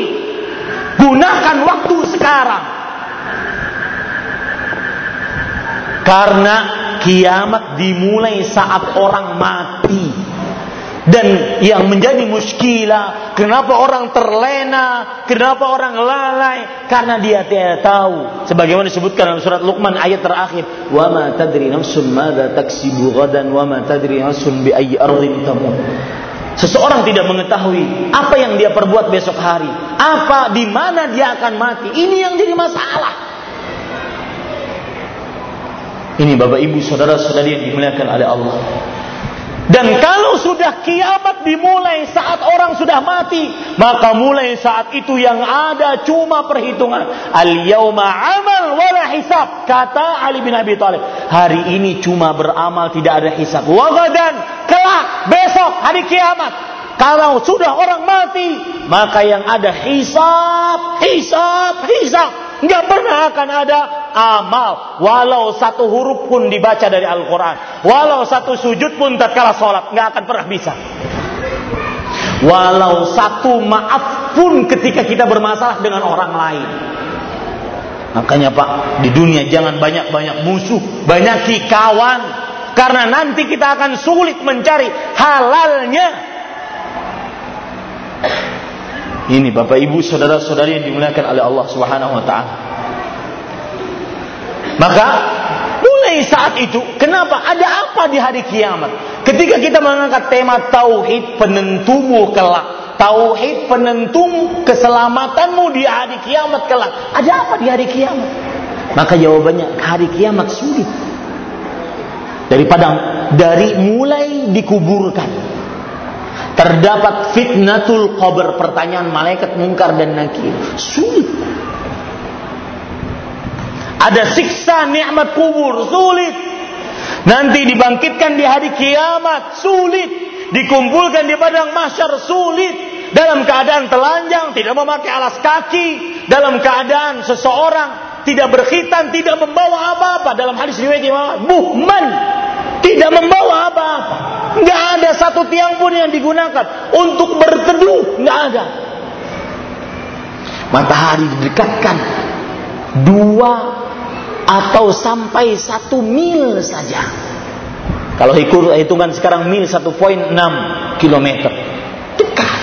Gunakan waktu sekarang. Karena kiamat dimulai saat orang mati. Dan yang menjadi muskilah, kenapa orang terlena, kenapa orang lalai? Karena dia tidak tahu. Sebagaimana disebutkan dalam surat Luqman ayat terakhir, "Wa ma tadri nafsun madza taksibu ghadan wa ma tadri nafsun bi ayyi ardhin tamut." Seseorang tidak mengetahui apa yang dia perbuat besok hari, apa di mana dia akan mati. Ini yang jadi masalah. Ini Bapak Ibu saudara-saudari yang dimuliakan oleh Allah. Dan kalau sudah kiamat dimulai saat orang sudah mati, maka mulai saat itu yang ada cuma perhitungan. Al yauma amal wala hisab, kata Ali bin Abi Thalib. Hari ini cuma beramal tidak ada hisab. Wagadan kelak besok hari kiamat. Kalau sudah orang mati, maka yang ada hisab, hisab, hisab. Nggak pernah akan ada amal. Walau satu huruf pun dibaca dari Al-Quran. Walau satu sujud pun tatkala sholat. Nggak akan pernah bisa. Walau satu maaf pun ketika kita bermasalah dengan orang lain. Makanya Pak, di dunia jangan banyak-banyak musuh, banyak kawan. Karena nanti kita akan sulit mencari halalnya. Ini Bapak Ibu saudara-saudari yang dimuliakan oleh Allah Subhanahu wa taala. Maka mulai saat itu kenapa ada apa di hari kiamat? Ketika kita mengangkat tema tauhid penentumu kelak, tauhid penentumu keselamatanmu di hari kiamat kelak. Ada apa di hari kiamat? Maka jawabannya hari kiamat sulit. Daripada dari mulai dikuburkan terdapat fitnatul qabr pertanyaan malaikat mungkar dan nakir sulit ada siksa nikmat kubur sulit. Nanti dibangkitkan di hari kiamat sulit. Dikumpulkan di padang mahsyar sulit. Dalam keadaan telanjang tidak memakai alas kaki. Dalam keadaan seseorang tidak berkhitan tidak membawa apa-apa. Dalam hadis riwayat Imam Buhman tidak membawa apa-apa. Nggak ada satu tiang pun yang digunakan. Untuk berteduh. Nggak ada. Matahari didekatkan. Dua atau sampai satu mil saja. Kalau hitungan sekarang mil 1.6 kilometer. Dekat.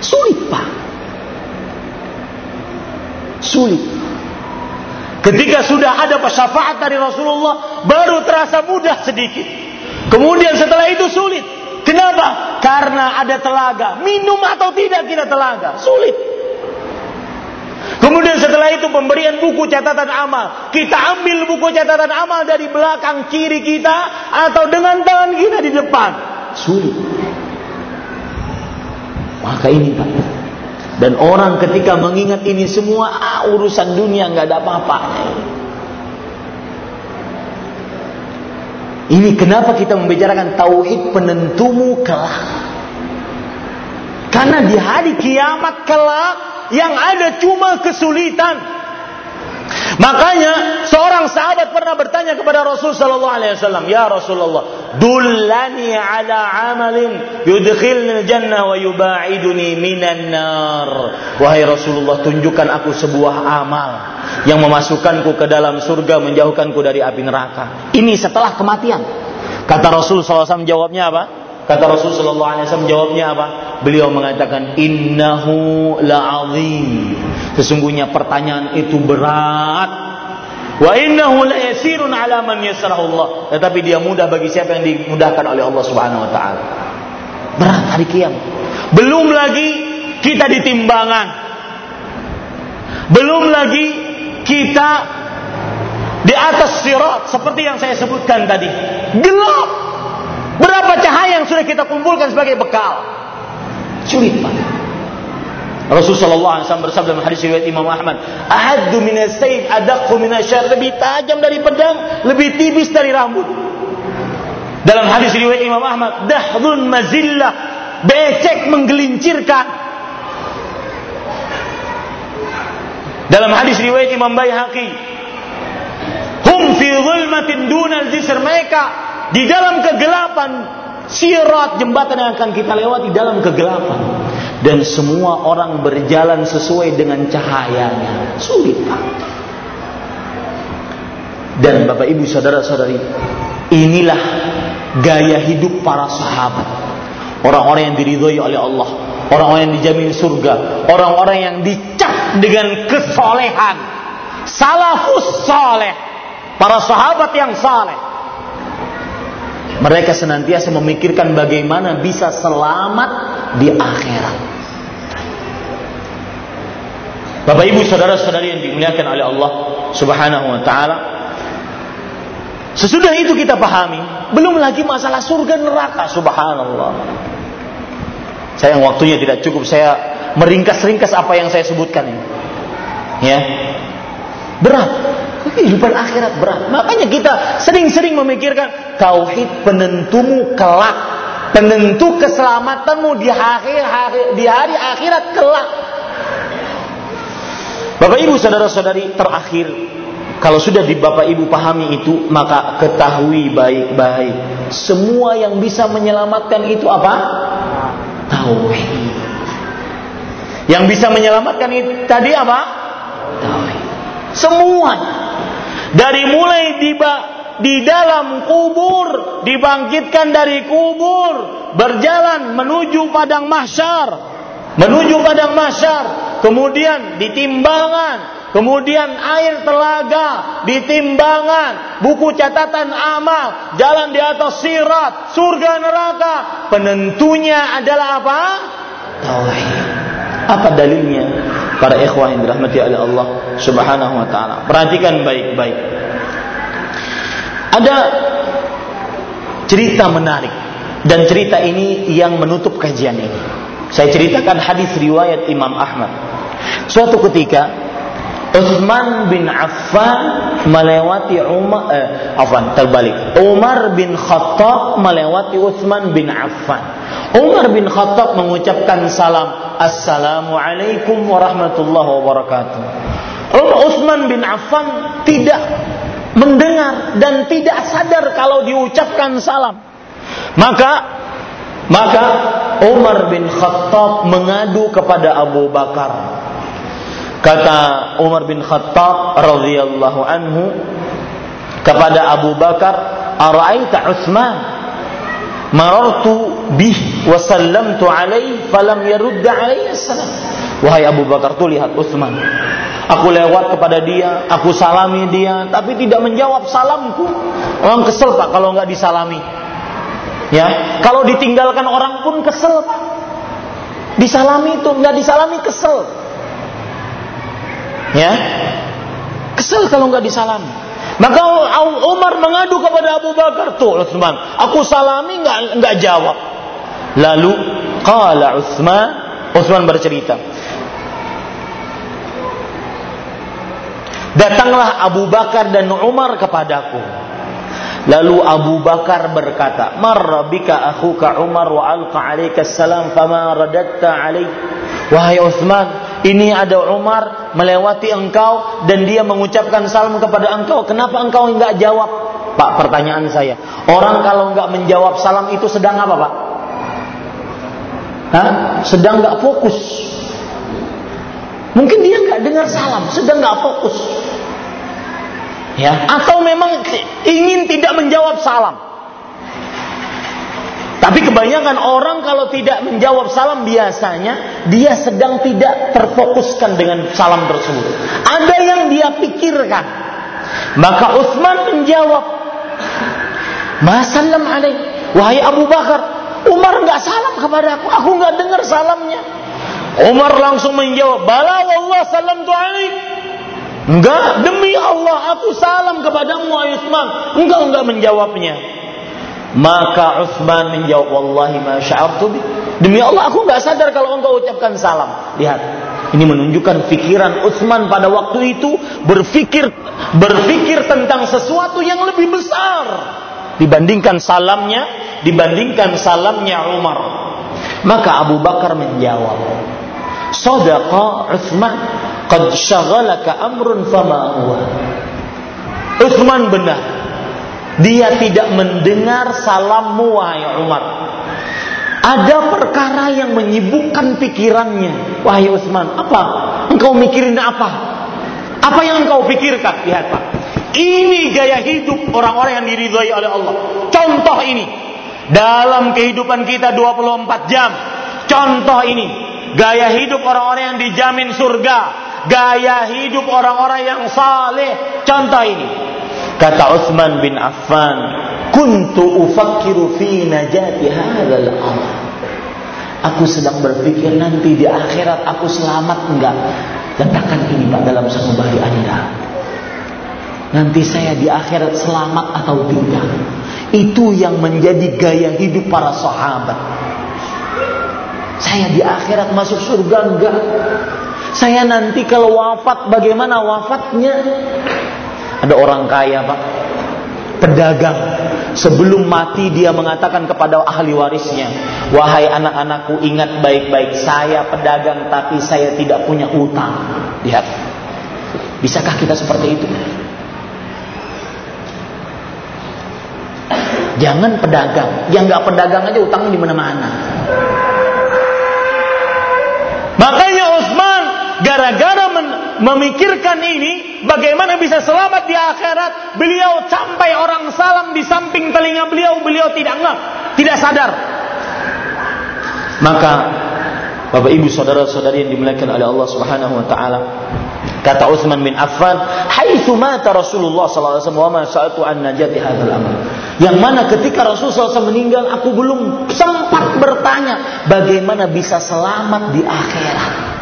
Sulit pak. Sulit. Ketika sudah ada syafaat dari Rasulullah, baru terasa mudah sedikit. Kemudian setelah itu sulit. Kenapa? Karena ada telaga. Minum atau tidak kita telaga. Sulit. Kemudian setelah itu pemberian buku catatan amal. Kita ambil buku catatan amal dari belakang kiri kita atau dengan tangan kita di depan. Sulit. Maka ini Pak, dan orang ketika mengingat ini semua, ah, urusan dunia nggak ada apa-apanya. Ini kenapa kita membicarakan tauhid penentumu kelak. Karena di hari kiamat kelak yang ada cuma kesulitan. Makanya seorang sahabat pernah bertanya kepada Rasul sallallahu alaihi wasallam, "Ya Rasulullah, dullani ala amalin yudkhilni jannah wa yubaiduni minan nar." Wahai Rasulullah, tunjukkan aku sebuah amal yang memasukkanku ke dalam surga, menjauhkanku dari api neraka. Ini setelah kematian. Kata Rasul SAW jawabnya apa? Kata Rasul sallallahu alaihi wasallam jawabnya apa? Beliau mengatakan innahu la'azim. Sesungguhnya pertanyaan itu berat. Wa innahu la yasirun ala man yasrahu Allah. Tetapi dia mudah bagi siapa yang dimudahkan oleh Allah Subhanahu wa taala. Berat hari kiamat. Belum lagi kita di timbangan. Belum lagi kita di atas sirat seperti yang saya sebutkan tadi. Gelap. Berapa cahaya yang sudah kita kumpulkan sebagai bekal? Sulit Pak. Rasulullah SAW bersabda dalam hadis riwayat Imam Ahmad, "Ahaddu min as-sayf adaqqu min lebih tajam dari pedang, lebih tipis dari rambut." Dalam hadis riwayat Imam Ahmad, "Dahdun mazillah", becek menggelincirkan. Dalam hadis riwayat Imam Baihaqi, "Hum fi zulmatin dunal jisr", mereka di dalam kegelapan sirat jembatan yang akan kita lewati dalam kegelapan dan semua orang berjalan sesuai dengan cahayanya. Sulit Pak. Dan Bapak Ibu saudara-saudari, inilah gaya hidup para sahabat. Orang-orang yang diridhoi oleh Allah, orang-orang yang dijamin surga, orang-orang yang dicap dengan kesolehan. Salafus saleh, para sahabat yang saleh. Mereka senantiasa memikirkan bagaimana bisa selamat di akhirat. Bapak Ibu saudara-saudari yang dimuliakan oleh Allah Subhanahu wa taala. Sesudah itu kita pahami, belum lagi masalah surga neraka, subhanallah. Sayang waktunya tidak cukup saya meringkas-ringkas apa yang saya sebutkan. Ya. Berat. Kehidupan akhirat berat. Makanya kita sering-sering memikirkan tauhid penentumu kelak penentu keselamatanmu di hari, hari di hari akhirat kelak. Bapak Ibu saudara-saudari terakhir kalau sudah di Bapak Ibu pahami itu maka ketahui baik-baik semua yang bisa menyelamatkan itu apa? Tauhid. Yang bisa menyelamatkan itu tadi apa? Tauhid. Semuanya. Dari mulai di di dalam kubur, dibangkitkan dari kubur, berjalan menuju padang mahsyar, menuju padang mahsyar, kemudian ditimbangan, kemudian air telaga, ditimbangan, buku catatan amal, jalan di atas sirat, surga neraka, penentunya adalah apa? Tauhid. Apa dalilnya? Para ikhwah yang dirahmati oleh Allah Subhanahu wa taala. Perhatikan baik-baik. Ada cerita menarik dan cerita ini yang menutup kajian ini. Saya ceritakan hadis riwayat Imam Ahmad. Suatu ketika Utsman bin Affan melewati Umar eh, Affan terbalik. Umar bin Khattab melewati Utsman bin Affan. Umar bin Khattab mengucapkan salam Assalamualaikum warahmatullahi wabarakatuh. Utsman bin Affan tidak mendengar dan tidak sadar kalau diucapkan salam. Maka maka Umar bin Khattab mengadu kepada Abu Bakar. Kata Umar bin Khattab radhiyallahu anhu kepada Abu Bakar, "Ara'aita Utsman? Marartu bih wa sallamtu alaihi falam yarudda alaihi salam." Wahai Abu Bakar, tuh lihat Utsman. Aku lewat kepada dia, aku salami dia, tapi tidak menjawab salamku. Orang kesel pak kalau nggak disalami. Ya, kalau ditinggalkan orang pun kesel pak. Disalami itu nggak disalami kesel. Ya, kesel kalau nggak disalami. Maka Umar mengadu kepada Abu Bakar tuh Utsman, aku salami nggak nggak jawab. Lalu qala Utsman, Utsman bercerita, Datanglah Abu Bakar dan Umar kepadaku. Lalu Abu Bakar berkata, "Marra bika akhuka Umar wa alqa alaika salam fama radatta alaih." Wahai Utsman, ini ada Umar melewati engkau dan dia mengucapkan salam kepada engkau. Kenapa engkau enggak jawab? Pak, pertanyaan saya. Orang kalau enggak menjawab salam itu sedang apa, Pak? Hah? Sedang enggak fokus. Mungkin dia nggak dengar salam, sedang nggak fokus. Ya, atau memang ingin tidak menjawab salam. Tapi kebanyakan orang kalau tidak menjawab salam biasanya dia sedang tidak terfokuskan dengan salam tersebut. Ada yang dia pikirkan. Maka Utsman menjawab, "Masallam alaih." Wahai Abu Bakar, Umar nggak salam kepada aku, aku nggak dengar salamnya. Umar langsung menjawab, "Bala wallah salam tu alaik." Enggak, demi Allah aku salam kepadamu Utsman. Engkau enggak menjawabnya. Maka Utsman menjawab, "Wallahi ma sya'artu bi." Demi Allah aku enggak sadar kalau engkau ucapkan salam. Lihat, ini menunjukkan pikiran Utsman pada waktu itu berpikir berpikir tentang sesuatu yang lebih besar dibandingkan salamnya, dibandingkan salamnya Umar. Maka Abu Bakar menjawab, "Sadaqa Utsman, qad syaghalaka amrun fama huwa." Utsman benar. Dia tidak mendengar salammu wahai Umar. Ada perkara yang menyibukkan pikirannya. Wahai Utsman, apa? Engkau mikirin apa? Apa yang engkau pikirkan? Lihat Pak. Ini gaya hidup orang-orang yang diridhoi oleh Allah. Contoh ini. Dalam kehidupan kita 24 jam. Contoh ini. Gaya hidup orang-orang yang dijamin surga. Gaya hidup orang-orang yang saleh. Contoh ini. Kata Utsman bin Affan, "Kuntu ufakkiru fi najati hadzal amr." Aku sedang berpikir nanti di akhirat aku selamat enggak? Letakkan ini Pak dalam sanubari Anda. Nanti saya di akhirat selamat atau tidak? Itu yang menjadi gaya hidup para sahabat. Saya di akhirat masuk surga enggak? Saya nanti kalau wafat bagaimana wafatnya? Ada orang kaya pak, pedagang. Sebelum mati dia mengatakan kepada ahli warisnya, wahai anak-anakku ingat baik-baik saya pedagang tapi saya tidak punya utang. Lihat, bisakah kita seperti itu? Jangan pedagang, yang nggak pedagang aja utangnya di mana-mana. Makanya Utsman gara-gara memikirkan ini, bagaimana bisa selamat di akhirat, beliau sampai orang salam di samping telinga beliau, beliau tidak ngeh, tidak sadar. Maka Bapak Ibu saudara-saudari yang dimuliakan oleh Allah Subhanahu wa taala, kata Utsman bin Affan, "Haitsu mata Rasulullah sallallahu alaihi wasallam wa ma sa'atu an najati hadzal amr." Yang mana ketika Rasulullah SAW meninggal, aku belum sempat bertanya bagaimana bisa selamat di akhirat.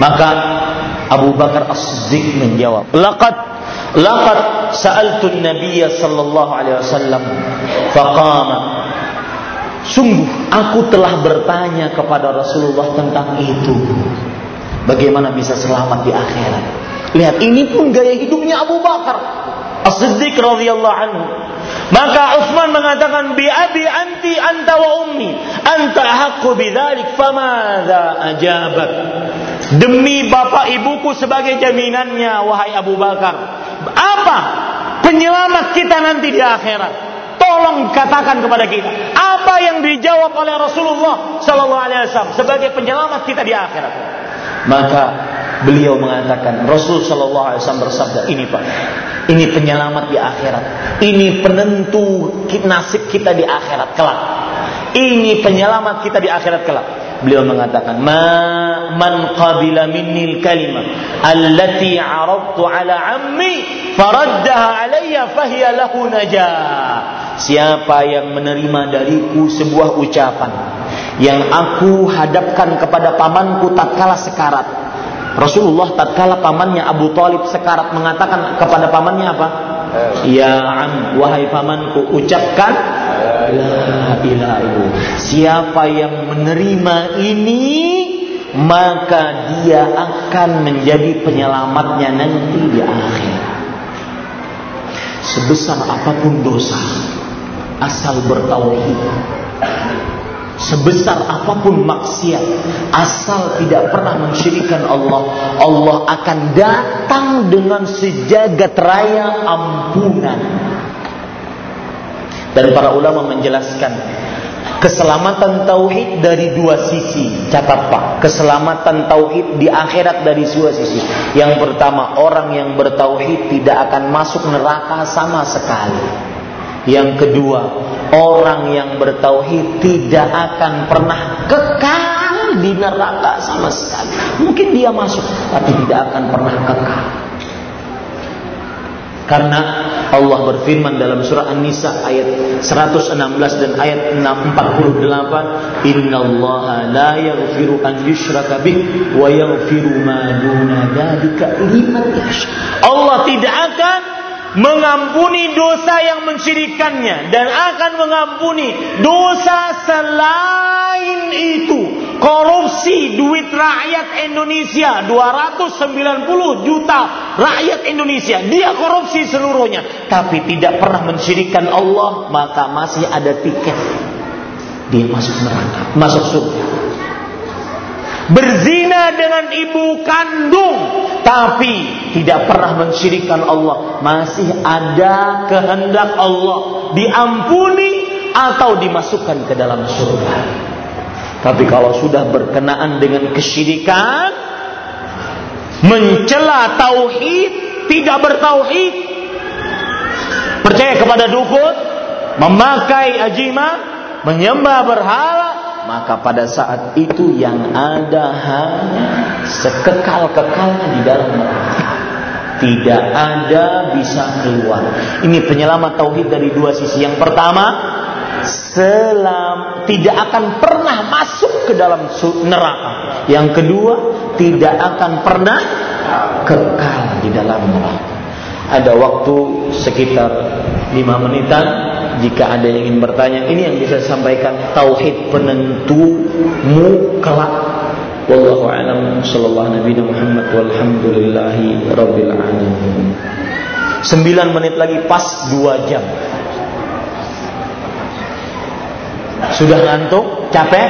Maka Abu Bakar As-Siddiq menjawab, "Laqad laqad sa'altu an-nabiy sallallahu alaihi wasallam faqama." Sungguh aku telah bertanya kepada Rasulullah tentang itu. Bagaimana bisa selamat di akhirat? Lihat, ini pun gaya hidupnya Abu Bakar As-Siddiq radhiyallahu anhu. Maka Utsman mengatakan bi abi anti anta wa ummi anta haqqu bidzalik famadza ajabak. Demi bapak ibuku sebagai jaminannya wahai Abu Bakar. Apa penyelamat kita nanti di akhirat? Tolong katakan kepada kita apa yang dijawab oleh Rasulullah sallallahu alaihi wasallam sebagai penyelamat kita di akhirat. Maka beliau mengatakan Rasul sallallahu alaihi wasallam bersabda ini Pak ini penyelamat di akhirat ini penentu nasib kita di akhirat kelak ini penyelamat kita di akhirat kelak beliau mengatakan ma man qabila minni kalimah allati aradtu ala ammi faraddaha alayya fahiya lahu najah siapa yang menerima dariku sebuah ucapan yang aku hadapkan kepada pamanku tatkala sekarat. Rasulullah tatkala pamannya Abu Talib sekarat mengatakan kepada pamannya apa? Ya am, wahai pamanku, ucapkan La illallah. Siapa yang menerima ini maka dia akan menjadi penyelamatnya nanti di akhir. Sebesar apa pun dosa, asal bertauhid sebesar apa pun maksiat asal tidak pernah mensyirikan Allah Allah akan datang dengan sejagat raya ampunan dan para ulama menjelaskan keselamatan tauhid dari dua sisi catat Pak keselamatan tauhid di akhirat dari dua sisi yang pertama orang yang bertauhid tidak akan masuk neraka sama sekali yang kedua, orang yang bertauhid tidak akan pernah kekal di neraka sama sekali. Mungkin dia masuk, tapi tidak akan pernah kekal. Karena Allah berfirman dalam surah An-Nisa ayat 116 dan ayat 648, "Innallaha la yaghfiru an yushraka bih wa yaghfiru ma duna dzalika liman yasha." Allah tidak akan mengampuni dosa yang mensyirikannya dan akan mengampuni dosa selain itu korupsi duit rakyat Indonesia. 290 juta rakyat Indonesia. Dia korupsi seluruhnya. Tapi tidak pernah mensyirikan Allah maka masih ada tiket. Dia masuk neraka masuk surga. Berzina dengan ibu kandung tapi tidak pernah mensyirikan Allah. Masih ada kehendak Allah diampuni atau dimasukkan ke dalam surga tapi kalau sudah berkenaan dengan kesyirikan mencela tauhid tidak bertauhid percaya kepada dukun memakai ajima menyembah berhala maka pada saat itu yang ada hanya sekekal-kekalnya di dalam neraka. Tidak ada bisa keluar. Ini penyelamat tauhid dari dua sisi. Yang pertama, selam tidak akan pernah masuk ke dalam neraka. Yang kedua, tidak akan pernah kekal di dalam neraka. Ada waktu sekitar lima menitan jika ada yang ingin bertanya ini yang bisa sampaikan tauhid penentumu kelak wallahu alam sallallahu nabi Muhammad walhamdulillahi rabbil alamin 9 menit lagi pas 2 jam sudah ngantuk capek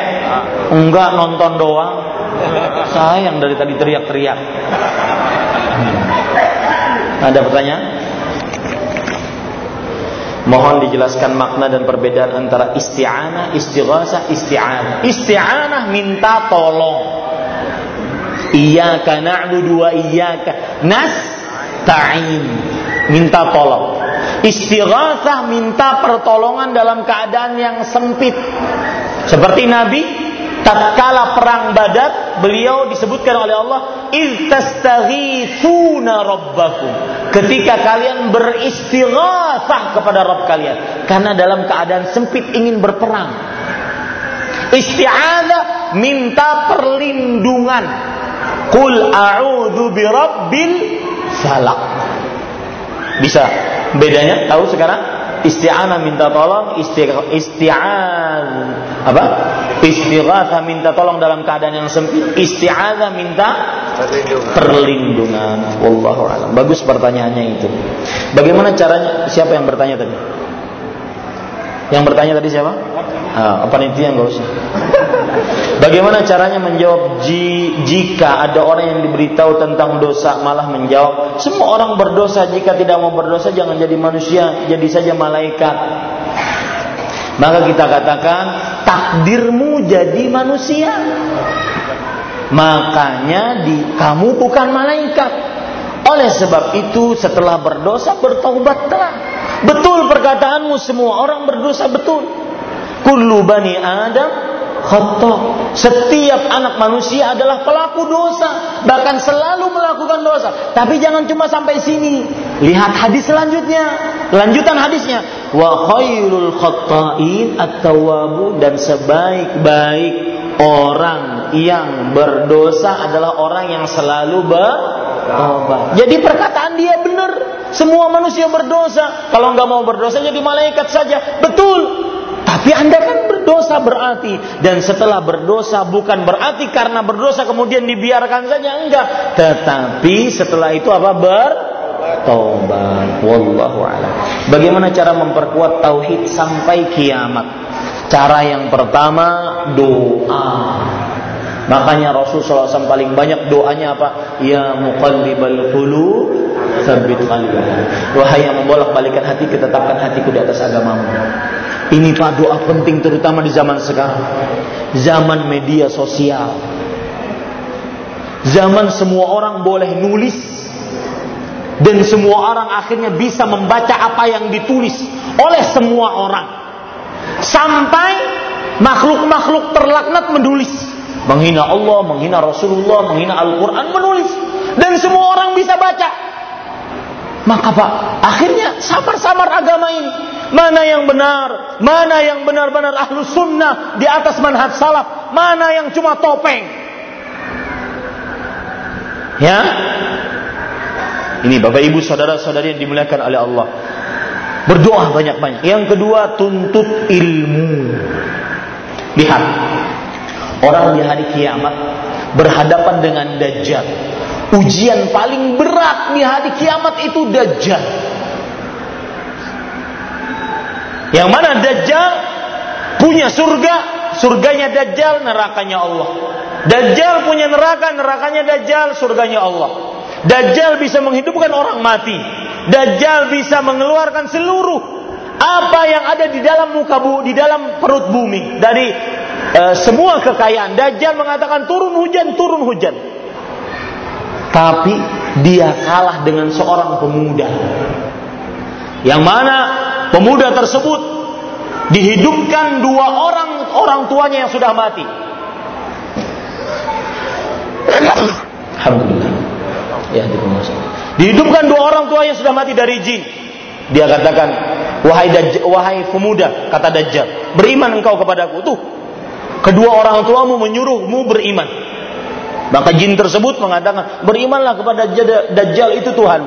enggak nonton doang sayang dari tadi teriak-teriak ada pertanyaan Mohon dijelaskan makna dan perbedaan antara isti'anah, istighasah, isti'anah. Isti'anah minta tolong. Iyyaka na'budu wa iyyaka nasta'in. Minta tolong. Istighasah minta pertolongan dalam keadaan yang sempit. Seperti Nabi tatkala perang Badar beliau disebutkan oleh Allah iz tastaghithuna rabbakum. Ketika kalian beristighatsah kepada Rabb kalian karena dalam keadaan sempit ingin berperang. Isti'adzah minta perlindungan. Qul a'udzu birabbil falaq bisa bedanya tahu sekarang isti'anah minta tolong, isti'an apa? Istighatsah minta tolong dalam keadaan yang sempit, isti'adzah minta perlindungan. perlindungan. Wallahu alam. Bagus pertanyaannya itu. Bagaimana caranya? Siapa yang bertanya tadi? Yang bertanya tadi siapa? Ah, apa nanti yang gak usah. Bagaimana caranya menjawab jika ada orang yang diberitahu tentang dosa malah menjawab? Semua orang berdosa jika tidak mau berdosa jangan jadi manusia, jadi saja malaikat. Maka kita katakan takdirmu jadi manusia. Makanya di kamu bukan malaikat. Oleh sebab itu setelah berdosa bertaubatlah. Betul perkataanmu semua orang berdosa betul. Kullu bani Adam khata. Setiap anak manusia adalah pelaku dosa, bahkan selalu melakukan dosa. Tapi jangan cuma sampai sini. Lihat hadis selanjutnya. Lanjutan hadisnya, wa khairul khata'in at-tawwabu dan sebaik-baik orang yang berdosa adalah orang yang selalu bertobat. Jadi perkataan dia benar. Semua manusia berdosa. Kalau nggak mau berdosa jadi malaikat saja. Betul. Tapi anda kan berdosa berarti dan setelah berdosa bukan berarti karena berdosa kemudian dibiarkan saja enggak. Tetapi setelah itu apa bertobat. Wallahu a'lam. Bagaimana cara memperkuat tauhid sampai kiamat? Cara yang pertama doa. Makanya Rasulullah SAW paling banyak doanya apa? Ya muqallibal qulub Sabit qalbi. Wahai yang membolak-balikan hati, ketetapkan hatiku di atas agamamu. Ini Pak doa penting terutama di zaman sekarang. Zaman media sosial. Zaman semua orang boleh nulis dan semua orang akhirnya bisa membaca apa yang ditulis oleh semua orang. Sampai makhluk-makhluk terlaknat menulis. Menghina Allah, menghina Rasulullah, menghina Al-Quran, menulis. Dan semua orang bisa baca. Maka Pak, akhirnya samar-samar agama ini. Mana yang benar, mana yang benar-benar ahlus sunnah di atas manhaj salaf, mana yang cuma topeng. Ya, ini Bapak Ibu saudara-saudari yang dimuliakan oleh Allah. Berdoa banyak-banyak. Yang kedua, tuntut ilmu. Lihat. Orang di hari kiamat berhadapan dengan Dajjal. Ujian paling berat di hari kiamat itu Dajjal. Yang mana Dajjal punya surga, surganya Dajjal, nerakanya Allah. Dajjal punya neraka, nerakanya Dajjal, surganya Allah. Dajjal bisa menghidupkan orang mati. Dajjal bisa mengeluarkan seluruh apa yang ada di dalam muka bu, di dalam perut bumi dari uh, semua kekayaan. Dajjal mengatakan turun hujan, turun hujan. Tapi dia kalah dengan seorang pemuda. Yang mana pemuda tersebut dihidupkan dua orang orang tuanya yang sudah mati. Alhamdulillah. Ya, Dihidupkan dua orang tua yang sudah mati dari jin. Dia katakan, wahai daj wahai pemuda, kata Dajjal, beriman engkau kepadaku. Tuh, kedua orang tuamu menyuruhmu beriman. Maka jin tersebut mengatakan, berimanlah kepada Dajjal itu Tuhan.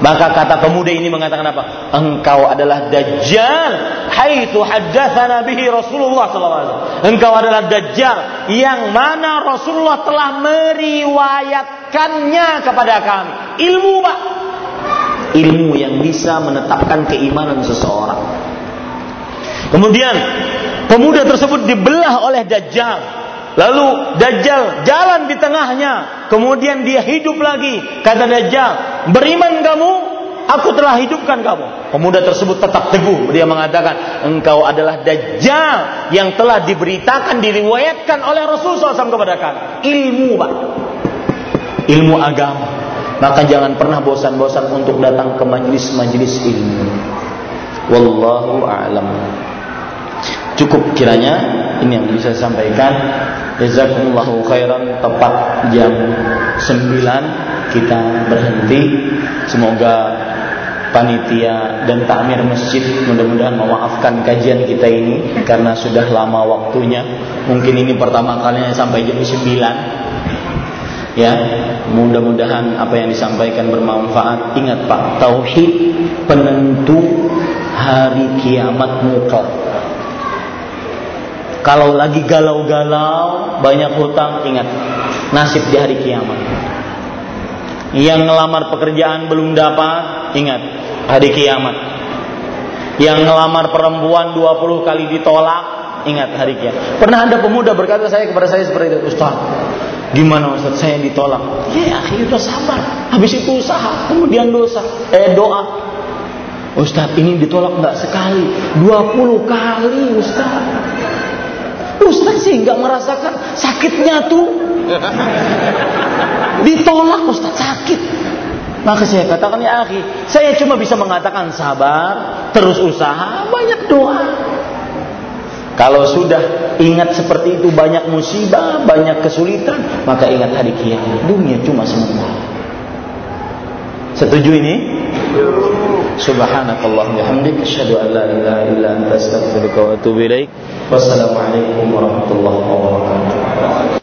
Maka kata pemuda ini mengatakan apa? Engkau adalah Dajjal. Haitsu haddatsana bihi Rasulullah SAW. Engkau adalah Dajjal yang mana Rasulullah telah meriwayatkannya kepada kami. Ilmu Pak. Ilmu yang bisa menetapkan keimanan seseorang. Kemudian pemuda tersebut dibelah oleh Dajjal. Lalu Dajjal jalan di tengahnya. Kemudian dia hidup lagi. Kata Dajjal, beriman kamu, aku telah hidupkan kamu. Pemuda tersebut tetap teguh. Dia mengatakan, engkau adalah Dajjal yang telah diberitakan, diriwayatkan oleh Rasulullah SAW kepada kami. Ilmu, Pak. Ilmu agama. Maka jangan pernah bosan-bosan untuk datang ke majelis-majelis ilmu. Wallahu a'lam. Cukup kiranya ini yang bisa saya sampaikan. Jazakumullahu khairan tepat jam 9 kita berhenti. Semoga panitia dan takmir masjid mudah-mudahan memaafkan kajian kita ini karena sudah lama waktunya. Mungkin ini pertama kalinya sampai jam 9. Ya, mudah-mudahan apa yang disampaikan bermanfaat. Ingat Pak, tauhid penentu hari kiamat mutlak. Kalau lagi galau-galau, banyak hutang, ingat nasib di hari kiamat. Yang ngelamar pekerjaan belum dapat, ingat hari kiamat. Yang ngelamar perempuan 20 kali ditolak, ingat hari kiamat. Pernah ada pemuda berkata saya kepada saya seperti itu, Ustaz, Gimana Ustaz saya ditolak? Ya akhirnya udah sabar. Habis itu usaha, kemudian dosa, eh doa. Ustaz ini ditolak nggak sekali, 20 kali Ustaz. Ustaz sih nggak merasakan sakitnya tuh. Ditolak Ustaz sakit. Maka saya katakan ya akhi, saya cuma bisa mengatakan sabar, terus usaha, banyak doa. Kalau sudah ingat seperti itu banyak musibah, banyak kesulitan, maka ingat hari kiamat. Dunia cuma sementara. Setuju ini? Subhanakallah bihamdik asyhadu an la ilaha illa anta astaghfiruka wa atubu ilaik. Wassalamualaikum warahmatullahi wabarakatuh.